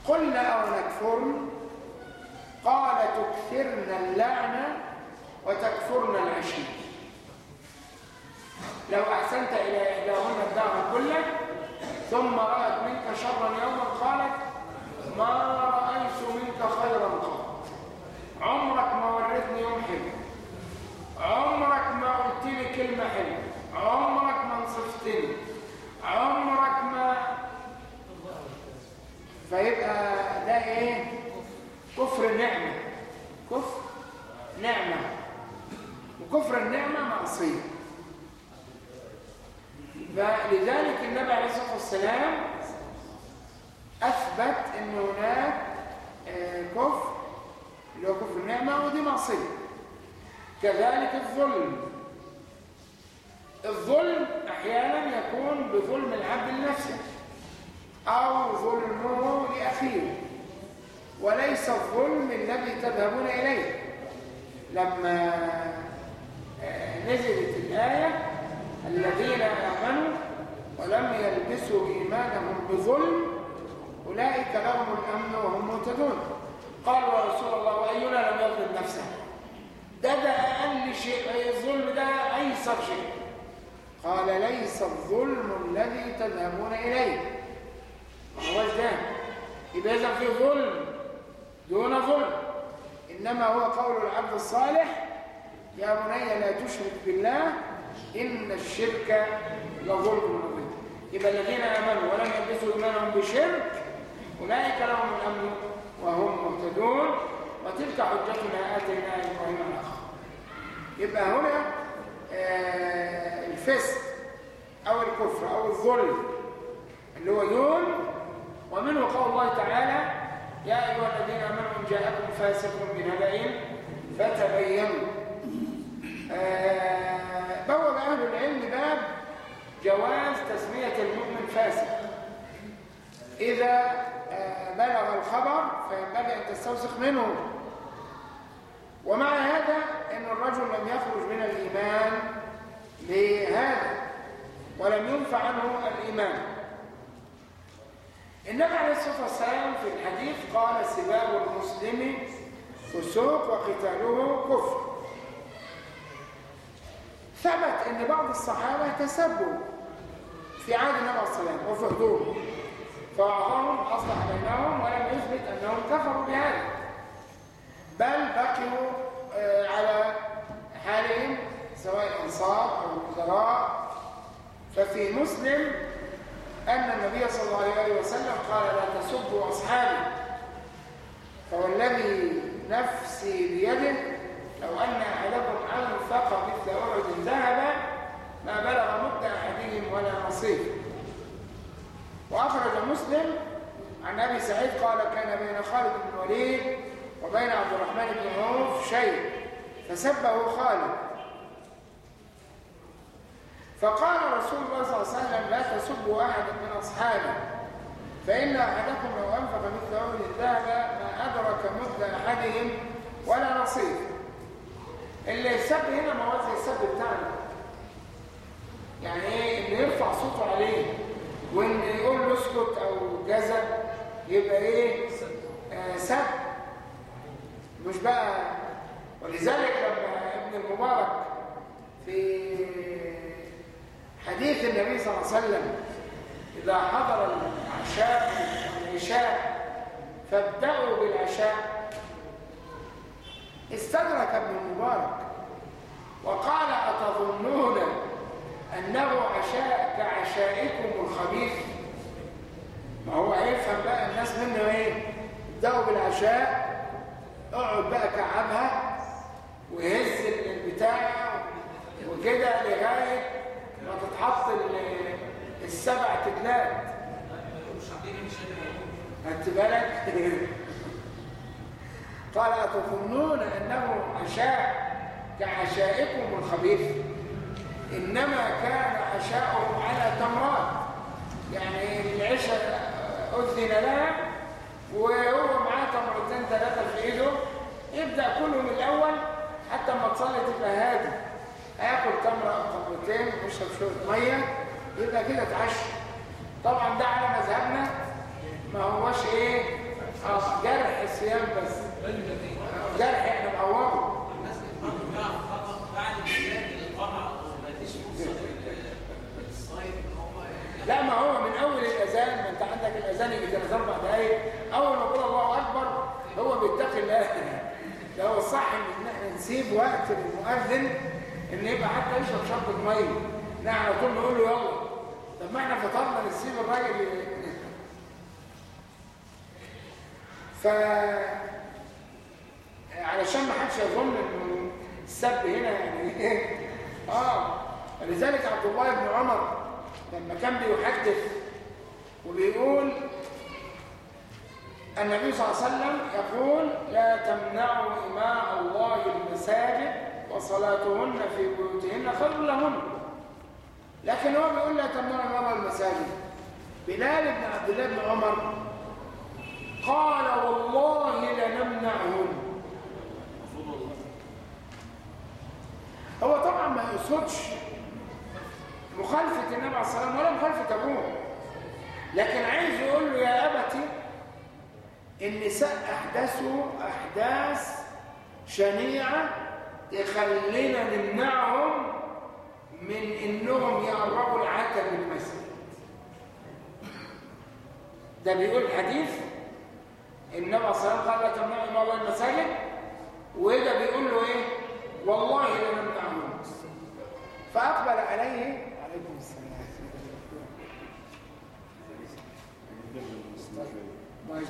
قلنا أو نكفرن؟ قال تكثرن اللعنة وتكفرن العشير لو أحسنت إلى إحداهن الدهر كله ثم رأت منك شرا يوما قالت ما رأيت منك خيرا قط. عمرك ما وريتني يوم حلو عمرك ما قلت لي كلمة حلوة. عمرك ما نصفتني عمرك ما فيبقى ده إيه؟ كفر نعمة. كفر نعمة. وكفر النعمة معصية. فلذلك النبي عليه الصلاة والسلام أثبت أن هناك آه، كفر اللي هو كفر النعمة ودي معصية. كذلك الظلم. الظلم أحيانا يكون بظلم العبد لنفسه أو ظلمه لأخيه. وليس الظلم الذي تذهبون إليه. لما آه، نزلت الآية الذين آمنوا ولم يلبسوا إيمانهم بظلم أولئك لهم الأمن وهم مهتدون. قالوا يا رسول الله وأينا لم يظلم نفسه؟ ده ده أقل شيء الظلم ده أيسر شيء. قال ليس الظلم الذي تذهبون إليه. ما هوش ده إذا في ظلم دون ظلم. إنما هو قول العبد الصالح يا بني لا تشرك بالله إن الشرك لظلم عظيم يبقى الذين آمنوا ولم يلبسوا إيمانهم بشرك أولئك لهم الأمن وهم مهتدون. وتلك حجتنا آتينا إبراهيم الآخر. يبقى هنا آه الفسق أو الكفر أو الظلم اللي هو يون ومنه قول الله تعالى يا أيها الذين آمنوا إن جاءكم فاسق بنبأ فتبينوا. آه، بوب أهل العلم باب جواز تسمية المؤمن فاسق إذا آه، بلغ الخبر فينبغي أن تستوثق منه. ومع هذا أن الرجل لم يخرج من الإيمان لهذا ولم ينفع عنه الإيمان. النبي عليه الصلاة والسلام في الحديث قال سباب المسلم فسوق وقتاله كفر. ثبت إن بعض الصحابة تسبوا في عهد النبي عليه الصلاة والسلام. وفي حضوره فأعطاهم أصلح بينهم ولم يثبت أنهم كفروا بهذا. بل بقوا آه، على حالهم سواء الأنصار أو الوزراء. ففي مسلم أن النبي صلى الله عليه وسلم قال لا تسبوا أصحابي. فوالذي نفسي بيده لو أن أحدكم أنفق مثل أحد ذهبا ما بلغ مد أحدهم ولا نصيب وأخرج مسلم عن أبي سعيد قال كان بين خالد بن الوليد وبين عبد الرحمن بن عوف شيء. فسبه خالد. فقال رسول الله صلى الله عليه وسلم لا تسبوا أحدا من أصحابي فإن أحدكم لو أنفق مثل أول الذهب ما أدرك مد أحدهم ولا نصيب. اللي السب هنا ما هو السب بتاعنا يعني إيه؟ اللي يرفع صوته عليه. وإن يقول له اسكت أو جزا يبقى إيه؟ آه سب مش بقى. ولذلك لما ابن المبارك في حديث النبي صلى الله عليه وسلم إذا حضر العشاء العشاء فابدأوا بالعشاء. استدرك ابن المبارك وقال أتظنون أنه عشاء كعشائكم الخبيث. ما هو هيفهم بقى الناس منه إيه؟ ابدأوا بالعشاء اقعد بقى كعبها وهز البتاع وكده لغاية ما تتحط ال- السبع تتلات. خدت بالك؟ <laughs> قال أتظنون أنه عشاء كعشائكم الخبيث. إنما كان عشاؤهم على تمرات. يعني العشاء أذن لها وهو معاه تمرتين ثلاثة في إيده. يبدأ كله من الأول حتى ما تصلي تبقى هادي. هياكل تمرة أو تمرتين ويشرب شوية مية يبقى كده اتعشى. طبعا ده على مذهبنا ما هوش آه، جرح الصيام بس. جرح إحنا نعوضه الناس فقط بعد البلاد القمع وما فيش فرصه للصيد ان هو لا ما هو من أول الأذان ما أنت عندك الأذان يجي ثلاث أربع دقايق. أول ما يقول الله أكبر هو بيتقي الله. <laughs> ده هو الصح إن إحنا نسيب وقت للمؤذن إن يبقى حتى يشرب شربة ميه نحن على طول نقول له يلا. طب ما إحنا فطرنا نسيب الراجل <laughs> ف علشان ما حدش يظن إنه السب هنا يعني. <laughs> آه لذلك عبد الله بن عمر لما كان بيحدث وبيقول النبي صلى الله عليه وسلم يقول لا تمنعوا إماء الله المساجد وصلاتهن في بيوتهن خير لهن. لكن هو بيقول لا تمنعوا إماء المساجد. بلال بن عبد الله بن عمر قال والله لنمنعهن. هو طبعا ما يقصدش مخالفة النبي عليه الصلاة والسلام ولا مخالفة أبوه. لكن عايز يقول له يا أبتي النساء أحدثوا أحداث شنيعة تخلينا نمنعهم من إنهم يقربوا العتب المسجد. ده بيقول الحديث النبي عليه الصلاة والسلام قال لا تمنعوا إمام الله المساجد وده بيقول له إيه؟ والله لنمنعهم فأقبل عليه عليكم السلام ما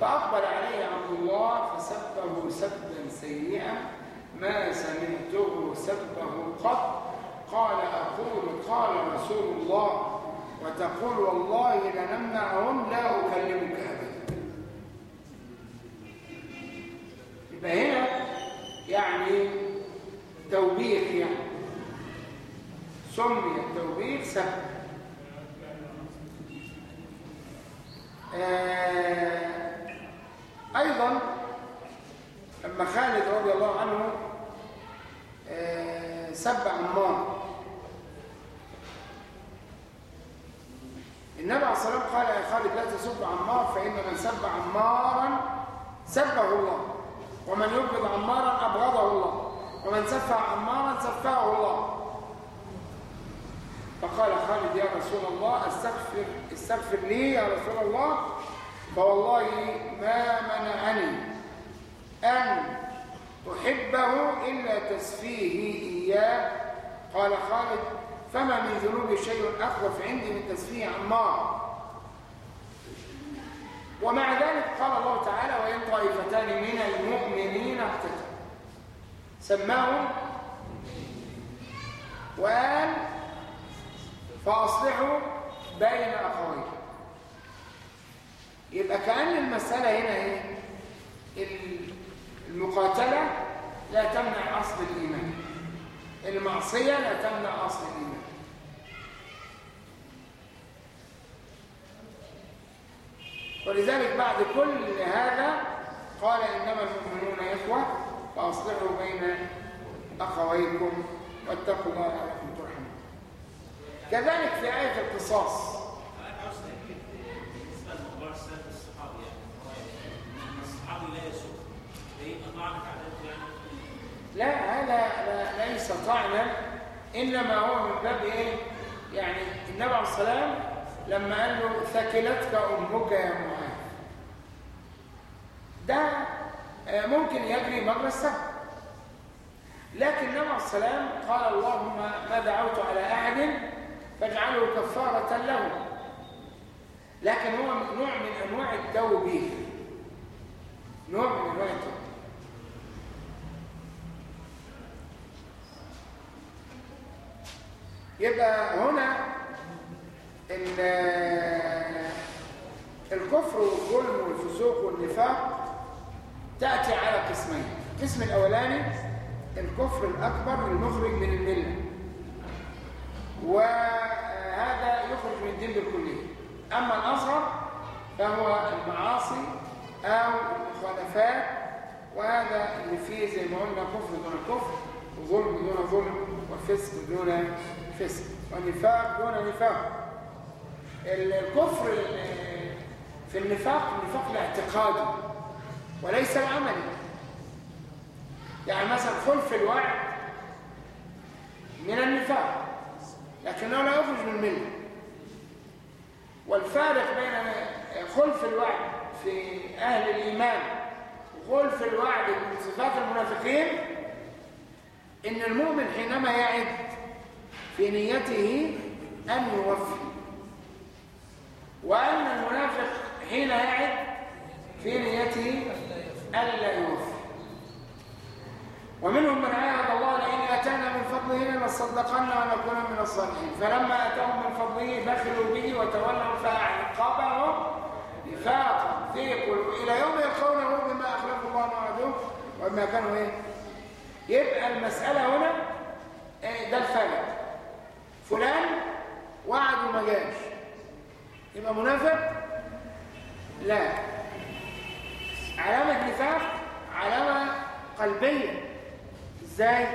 فأقبل عليه عبد الله فسبه سبا سيئا ما سمعته سبه قط. قال أقول قال رسول الله وتقول والله لنمنعهم لا أكلمك أبدا. يبقى هنا يعني توبيخ يعني. سمي التوبيخ آه أيضا لما خالد رضي الله عنه آه سب عمار. النبي عليه الصلاة والسلام قال يا خالد لا تسب عمار فإن من سب عمارا سبه الله ومن يبغض عمارا أبغضه الله ومن سفه عمارا سفاه الله. فقال خالد يا رسول الله أستغفر استغفر لي يا رسول الله فوالله ما منعني أن أحبه إلا تسفيه إياه. قال خالد فما من ذنوب شيء أخوف عندي من تسفيه عمار. ومع ذلك قال الله تعالى وإن طائفتان من المؤمنين اقتتلوا. سماهم وقال فأصلحوا بين أخوين يبقى كأن المسألة هنا إيه؟ المقاتلة لا تمنع أصل الإيمان. المعصية لا تمنع أصل الإيمان. ولذلك بعد كل هذا قال إنما المؤمنون إخوة فأصلحوا بين أخويكم واتقوا الله لعلكم ترحمون. كذلك في آية القصاص. لا هذا لا- ليس طعنا إنما هو من باب إيه؟ يعني النبي عليه الصلاة لما قال له ثكلتك أمك يا معاذ. ده آه، ممكن يجري مجرى لكن النبي عليه السلام قال اللهم ما دعوت على أحد فاجعله كفارة له. لكن هو نوع من أنواع التوبيخ. نوع من أنواع التوبيخ يبقى هنا ال- الكفر والظلم والفسوق والنفاق تأتي على قسمين. القسم الأولاني الكفر الأكبر المخرج من الملة. وهذا يخرج من الدين بالكلية أما الأصغر فهو المعاصي أو المخالفات وهذا اللي فيه زي ما قلنا كفر دون كفر وظلم دون ظلم وفسق دون فسق. ونفاق دون نفاق. ال- الكفر ال- في النفاق النفاق الاعتقادي وليس العملي. يعني مثلا خلف الوعد من النفاق لكنه لا يخرج من الملة. والفارق بين خلف الوعد في أهل الإيمان. وخلف الوعد من صفات المنافقين إن المؤمن حينما يعد في نيته أن يوفي. وأن المنافق حين يعد في نيته ألا يوفي. ومنهم من عاهد الله لئن أتانا من فضله لنصدقن ونكون من الصالحين. فلما أتاهم من فضله بخلوا به وتولوا فأعقبهم إلى يوم يلقونه بما اخلفوا الله وعدوه وبما كانوا إيه؟ يبقى المسألة هنا إيه؟ ده الفرق. فلان وعد وما جاش. يبقى منافق؟ لا. علامة نفاق علامة قلبية. إزاي؟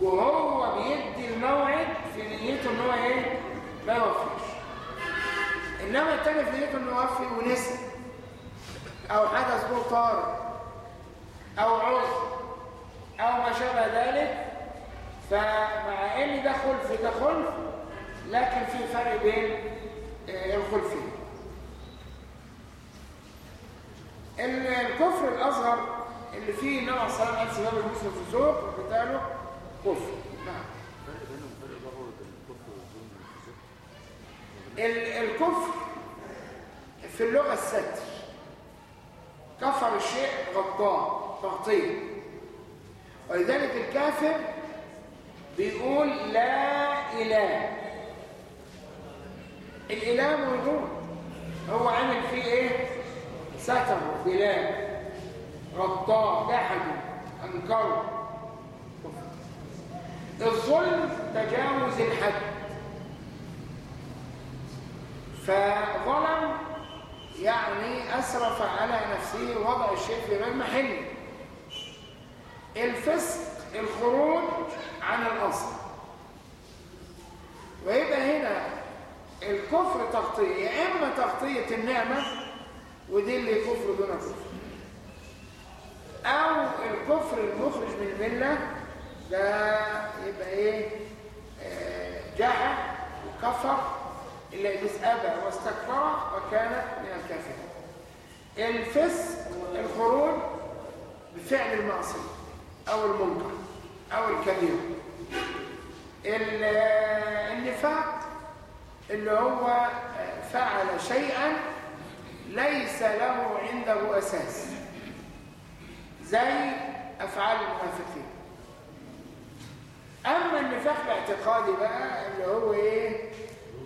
وهو بيدي الموعد في نيته إن هو إيه؟ ما يوفيش إنما التاني في نيته إنه يوفي ونسي. أو حدث له طارئ أو عذر أو ما شابه ذلك. فمع إن ده خلف ده خلف. لكن في فرق بين آه، الخلفين ال- الكفر الأصغر اللي فيه النبي والسلام قال سباب المسلم فسوق وقتاله كفر. نعم. الكفر والظلم والفسوق ال- الكفر في اللغة الستر كفر الشيء غطاه تغطيه ولذلك الكافر بيقول لا إله. الإله موجود. هو عمل فيه إيه؟ ستره بلاد غطاه جحده انكره الظلم تجاوز الحد. فظلم يعني أسرف على نفسه وضع الشيء في غير محله الفسق الخروج عن الأصل. ويبقى هنا الكفر تغطية يا إما تغطية النعمة ودي اللي كفر دون كفر. أو الكفر المخرج من الملة ده يبقى إيه؟ آه، جحد وكفر. إلا إبليس أبى واستكبر وكان من الكافرين. الفسق الخروج بفعل المعصية أو المنكر أو الكبير. ال- النفاق اللي هو فعل شيئا ليس له عنده أساس. زي أفعال المنافقين. أما النفاق الاعتقادي بقى اللي هو إيه؟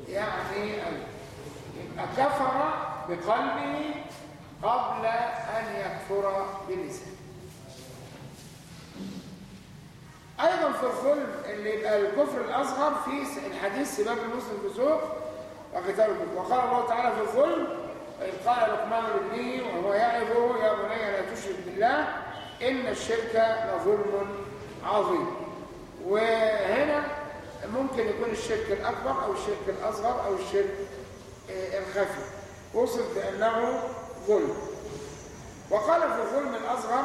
يعني يبقى كفر بقلبه قبل أن يكفر بلسانه. أيضا في الظلم اللي يبقى الكفر الأصغر في الحديث سباب المسلم بسوء وقتال الكفر وقال الله تعالى في الظلم إذ قال لقمان لابنه وهو يعظه يا بني لا تشرك بالله إن الشرك لظلم عظيم. وهنا ممكن يكون الشرك الأكبر أو الشرك الأصغر أو الشرك آه، الخفي. وصف بأنه ظلم. وقال في الظلم الأصغر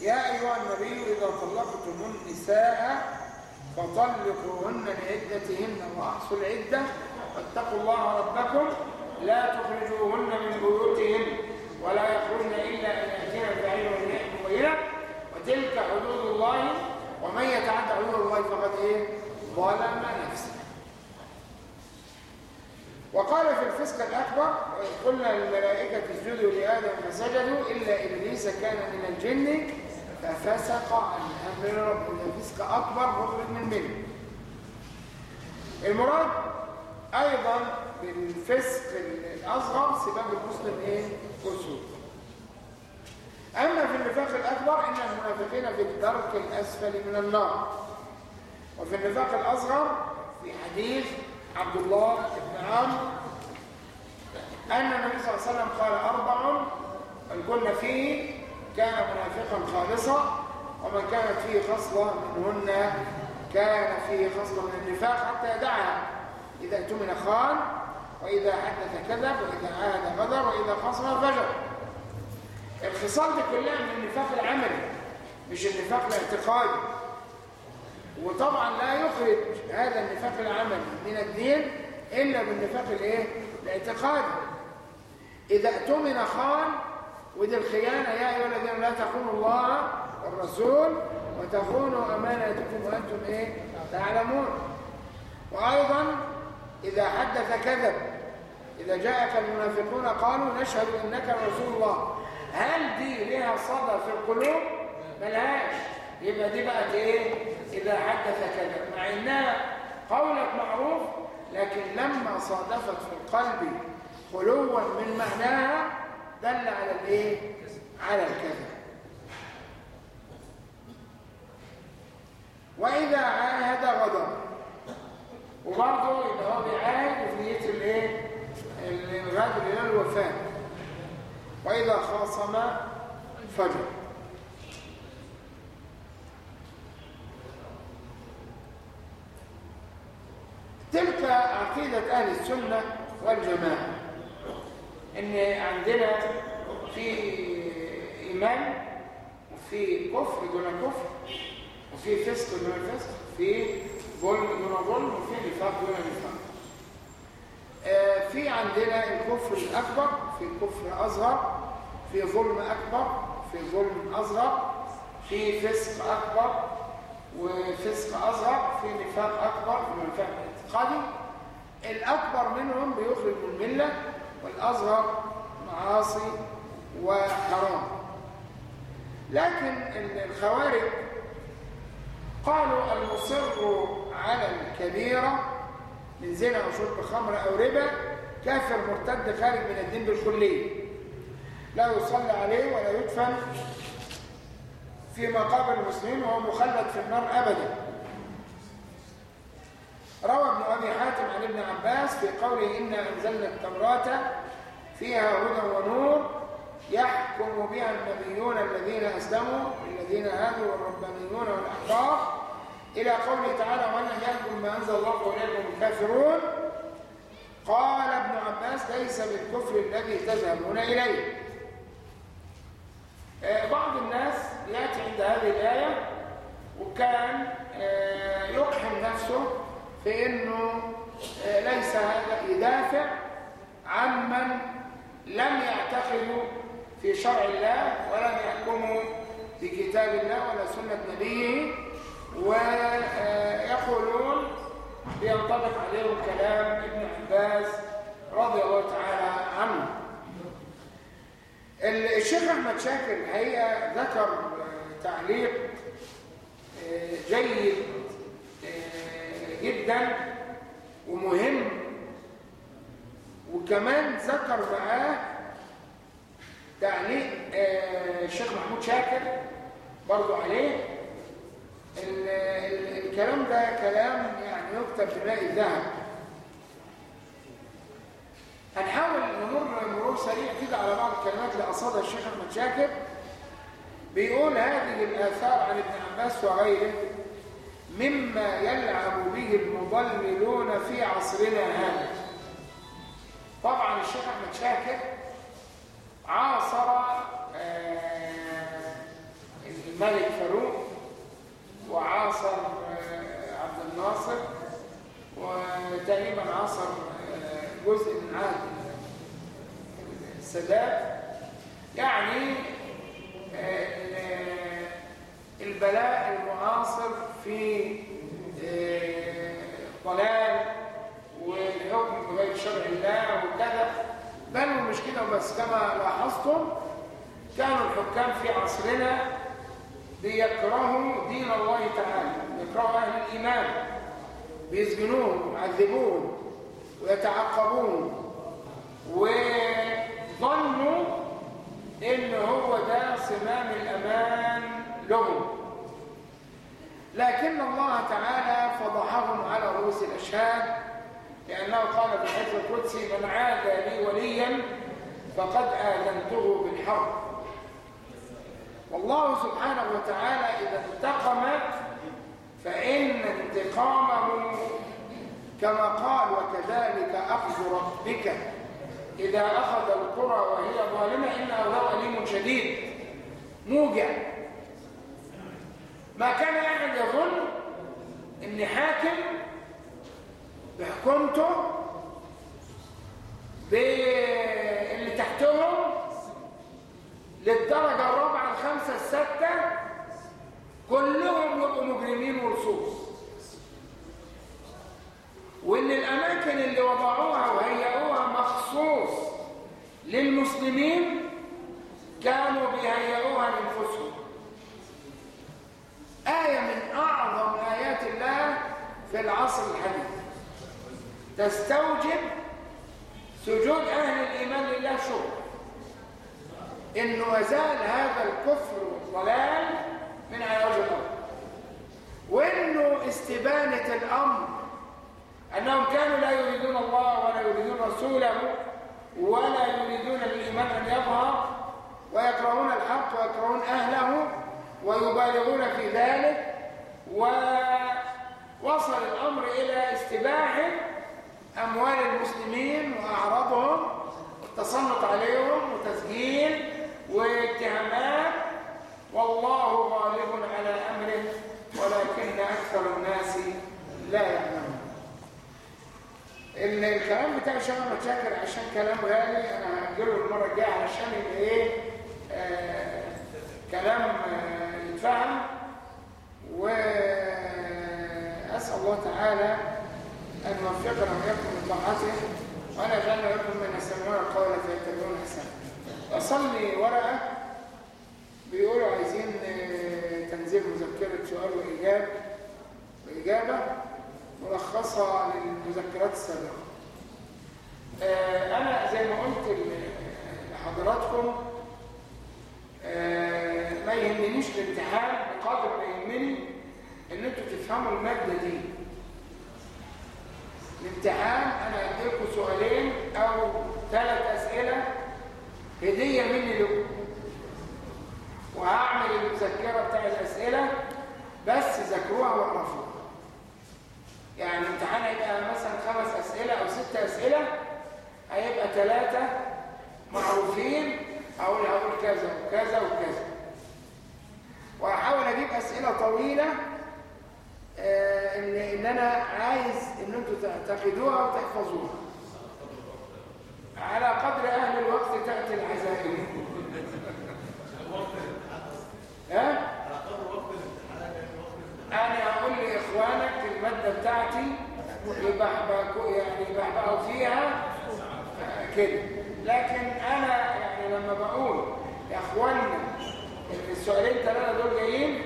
يا أيها النبي إذا طلقتم النساء فطلقوهن لعدتهن وأحصوا العدة. واتقوا الله ربكم لا تخرجوهن من بيوتهن ولا يخرجن إلا أن يأتين بعين مبينة وتلك حدود الله ومن يتعدى حدود الله فقد إيه؟ ظلم نفسه وقال في الفسق الأكبر قلنا للملائكة اسجدوا لآدم فسجدوا إلا إبليس كان من الجن ففسق عن أمر ربه الفسق أكبر مخرج من منه المراد أيضا بالفسق الأصغر سباب المسلم إيه؟ كسور أما في النفاق الأكبر إن المنافقين في الدرك الأسفل من النار. وفي النفاق الأصغر في حديث عبد الله بن عمرو أن النبي صلى الله عليه وسلم قال أربع كن فيه كان منافقا خالصا ومن كانت فيه خصلة منهن كان فيه خصلة من النفاق حتى يدعها إذا اؤتمن خان وإذا حدث كذب وإذا عاهد غدر وإذا خصم فجر. الخصال دي كلها من النفاق العملي مش النفاق الاعتقادي. وطبعا لا يخرج هذا النفاق العملي من الدين إلا بالنفاق الإيه؟ الاعتقادي. إذا اؤتمن خان ودي الخيانة يا أيها الذين لا تخونوا الله والرسول وتخونوا أماناتكم وأنتم إيه؟ تعلمون. وأيضا إذا حدث كذب إذا جاءك المنافقون قالوا نشهد إنك رسول الله. هل دي لها صدى في القلوب؟ ملهاش. يبقى دي بقت إيه؟ إذا حدث كذب مع إنها قولك معروف لكن لما صادفت في القلب خلوا من معناها دل على الإيه؟ على الكذب. وإذا عاهد غدر وبرضه يبقى هو بيعاهد في نية الإيه؟ الغدر إلى الوفاة. وإذا خاصم فجر. تلك عقيدة أهل السنة والجماعة. إن عندنا في إيمان وفي كفر دون كفر وفي فسق دون فسق في ظلم دون ظلم وفي نفاق دون نفاق. في عندنا الكفر الأكبر في كفر أصغر في ظلم أكبر في ظلم أصغر في فسق أكبر وفسق أصغر في نفاق أكبر في نفاق اعتقادي. الأكبر منهم بيخرج من الملة والأصغر معاصي وحرام. لكن الخوارج قالوا المصر على الكبيرة من زنا أو شرب خمر أو ربا كافر مرتد خارج من الدين بالكلية لا يصلى عليه ولا يدفن في مقابر المسلمين وهو مخلد في النار أبدا. روى ابن أبي حاتم عن ابن عباس في قوله إنا أنزلنا التوراة فيها هدى ونور يحكم بها النبيون الذين أسلموا الذين هادوا والربانيون والأحبار. إلى قوله تعالى وأن يحكم ما أنزل الله فأولئك الكافرون؟ قال ابن عباس ليس بالكفر الذي تذهبون إليه. آه، بعض الناس يأتي عند هذه الآية وكان آه، يقحم نفسه في أنه آه، ليس هذا يدافع عمن لم يعتقدوا في شرع الله ولم يحكموا بكتاب الله ولا سنة نبيه. ويقولون بينطبق عليهم كلام ابن عباس رضي الله تعالى عنه. الشيخ أحمد شاكر الحقيقة ذكر تعليق آه، جيد آه، جدا ومهم وكمان ذكر معاه تعليق آه، الشيخ محمود شاكر برضو عليه. الكلام ده كلام يعني يكتب بماء الذهب هنحاول نمر مرور سريع كده على بعض الكلمات اللي قصدها الشيخ أحمد شاكر. بيقول هذه الآثار عن ابن عباس وغيره مما يلعب به المضللون في عصرنا هذا. طبعا الشيخ أحمد شاكر عاصر آه، الملك فاروق وعاصر آه، عبد الناصر وتقريبا عاصر آه، جزء من عهد السادات. يعني البلاء المعاصر في ضلال والحكم بغير شرع الله وكذا. بل مش كده وبس كما لاحظتم كانوا الحكام في عصرنا بيكرهوا دين الله تعالى بيكرهوا أهل الإيمان بيسجنوهم ويعذبوهم ويتعقبون وظنوا إن هو ده صمام الأمان لهم. لكن الله تعالى فضحهم على رؤوس الأشهاد لأنه قال في الحديث القدسي من عاد لي وليا فقد آذنته بالحرب. والله سبحانه وتعالى إذا انتقم فإن انتقامه كما قال وكذلك أخذ ربك. إذا أخذ القرى وهي ظالمة إنه له أليم شديد. موجع. ما كان أحد يظن إن حاكم بحكمته باللي تحتهم للدرجة الخامسة الستة كلهم يبقوا مجرمين ورصوص. وإن الأماكن اللي وضعوها وهيئوها مخصوص للمسلمين كانوا بيهيئوها لأنفسهم. آية من أعظم آيات الله في العصر الحديث. تستوجب سجود أهل الإيمان لله شكر إنه أزال هذا الكفر والضلال من على وجه الأرض وإنه استبانة الأمر أنهم كانوا لا يريدون الله ولا يريدون رسوله ولا يريدون للإيمان أن يظهر ويكرهون الحق ويكرهون أهله ويبالغون في ذلك. ووصل الأمر إلى استباحة أموال المسلمين وأعراضهم والتسلط عليهم وتسجيل واتهامات والله غالب على أمره ولكن أكثر الناس لا يعلمون. الكلام بتاع شباب متشكر عشان كلام غالي أنا هجيله المرة الجاية علشان يبقى إيه آه كلام آه يتفهم وأسأل الله تعالى أن يوفقنا وإياكم لطاعته وانا جعلنا لكم من يستمعون القول فيتبعون أصلي ورقة بيقولوا عايزين آه، تنزيل مذكرة سؤال واجابه وإجابة ملخصة للمذكرات السابقة. آه، أنا زي ما قلت لحضراتكم آه، ما يهمنيش الامتحان بقدر ما يهمني إن أنتوا تفهموا المادة دي. الامتحان أنا هديلكم سؤالين أو ثلاث أسئلة هدية مني لكم وهعمل المذكرة بتاع الأسئلة بس ذاكروها واعرفوها يعني الامتحان هيبقى مثلا خمس أسئلة أو ست أسئلة هيبقى ثلاثة معروفين أقول هقول كذا وكذا وكذا. وهحاول أجيب أسئلة طويلة آه، ان إن أنا عايز إن أنتوا تعتقدوها وتحفظوها على قدر أهل الوقت تأتي العزائم. ها؟ أنا أقول لإخوانك المادة بتاعتي يبحبكوا يعني يبحبقوا فيها كده. لكن أنا يعني لما بقول يا اخوانا ان السؤالين ثلاثة دول جايين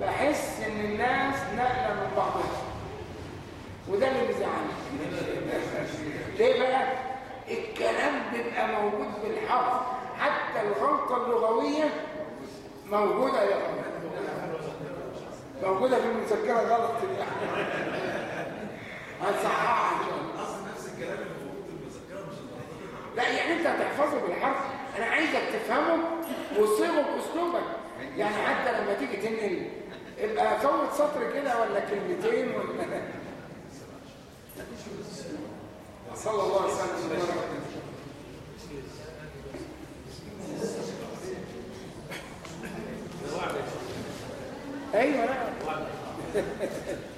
بحس إن الناس نقلة من بعضها. وده اللي بيزعلني. ليه بقى؟ الكلام بيبقى موجود بالحرف. حتى الغلطة اللغوية موجودة يا غلط موجودة في المذكرة غلط. هنصححها إن شاء الله. أصل نفس الكلام اللي موجود في المذكرة مش النهارده لا يعني انت هتحفظه بالحرف. أنا عايزك تفهمه وصيغه بأسلوبك. يعني حتى لما تيجي تنقل ابقى فوت سطر كده ولا كلمتين ولا صلى الله عليه وسلم. أيوه نعم <laughs>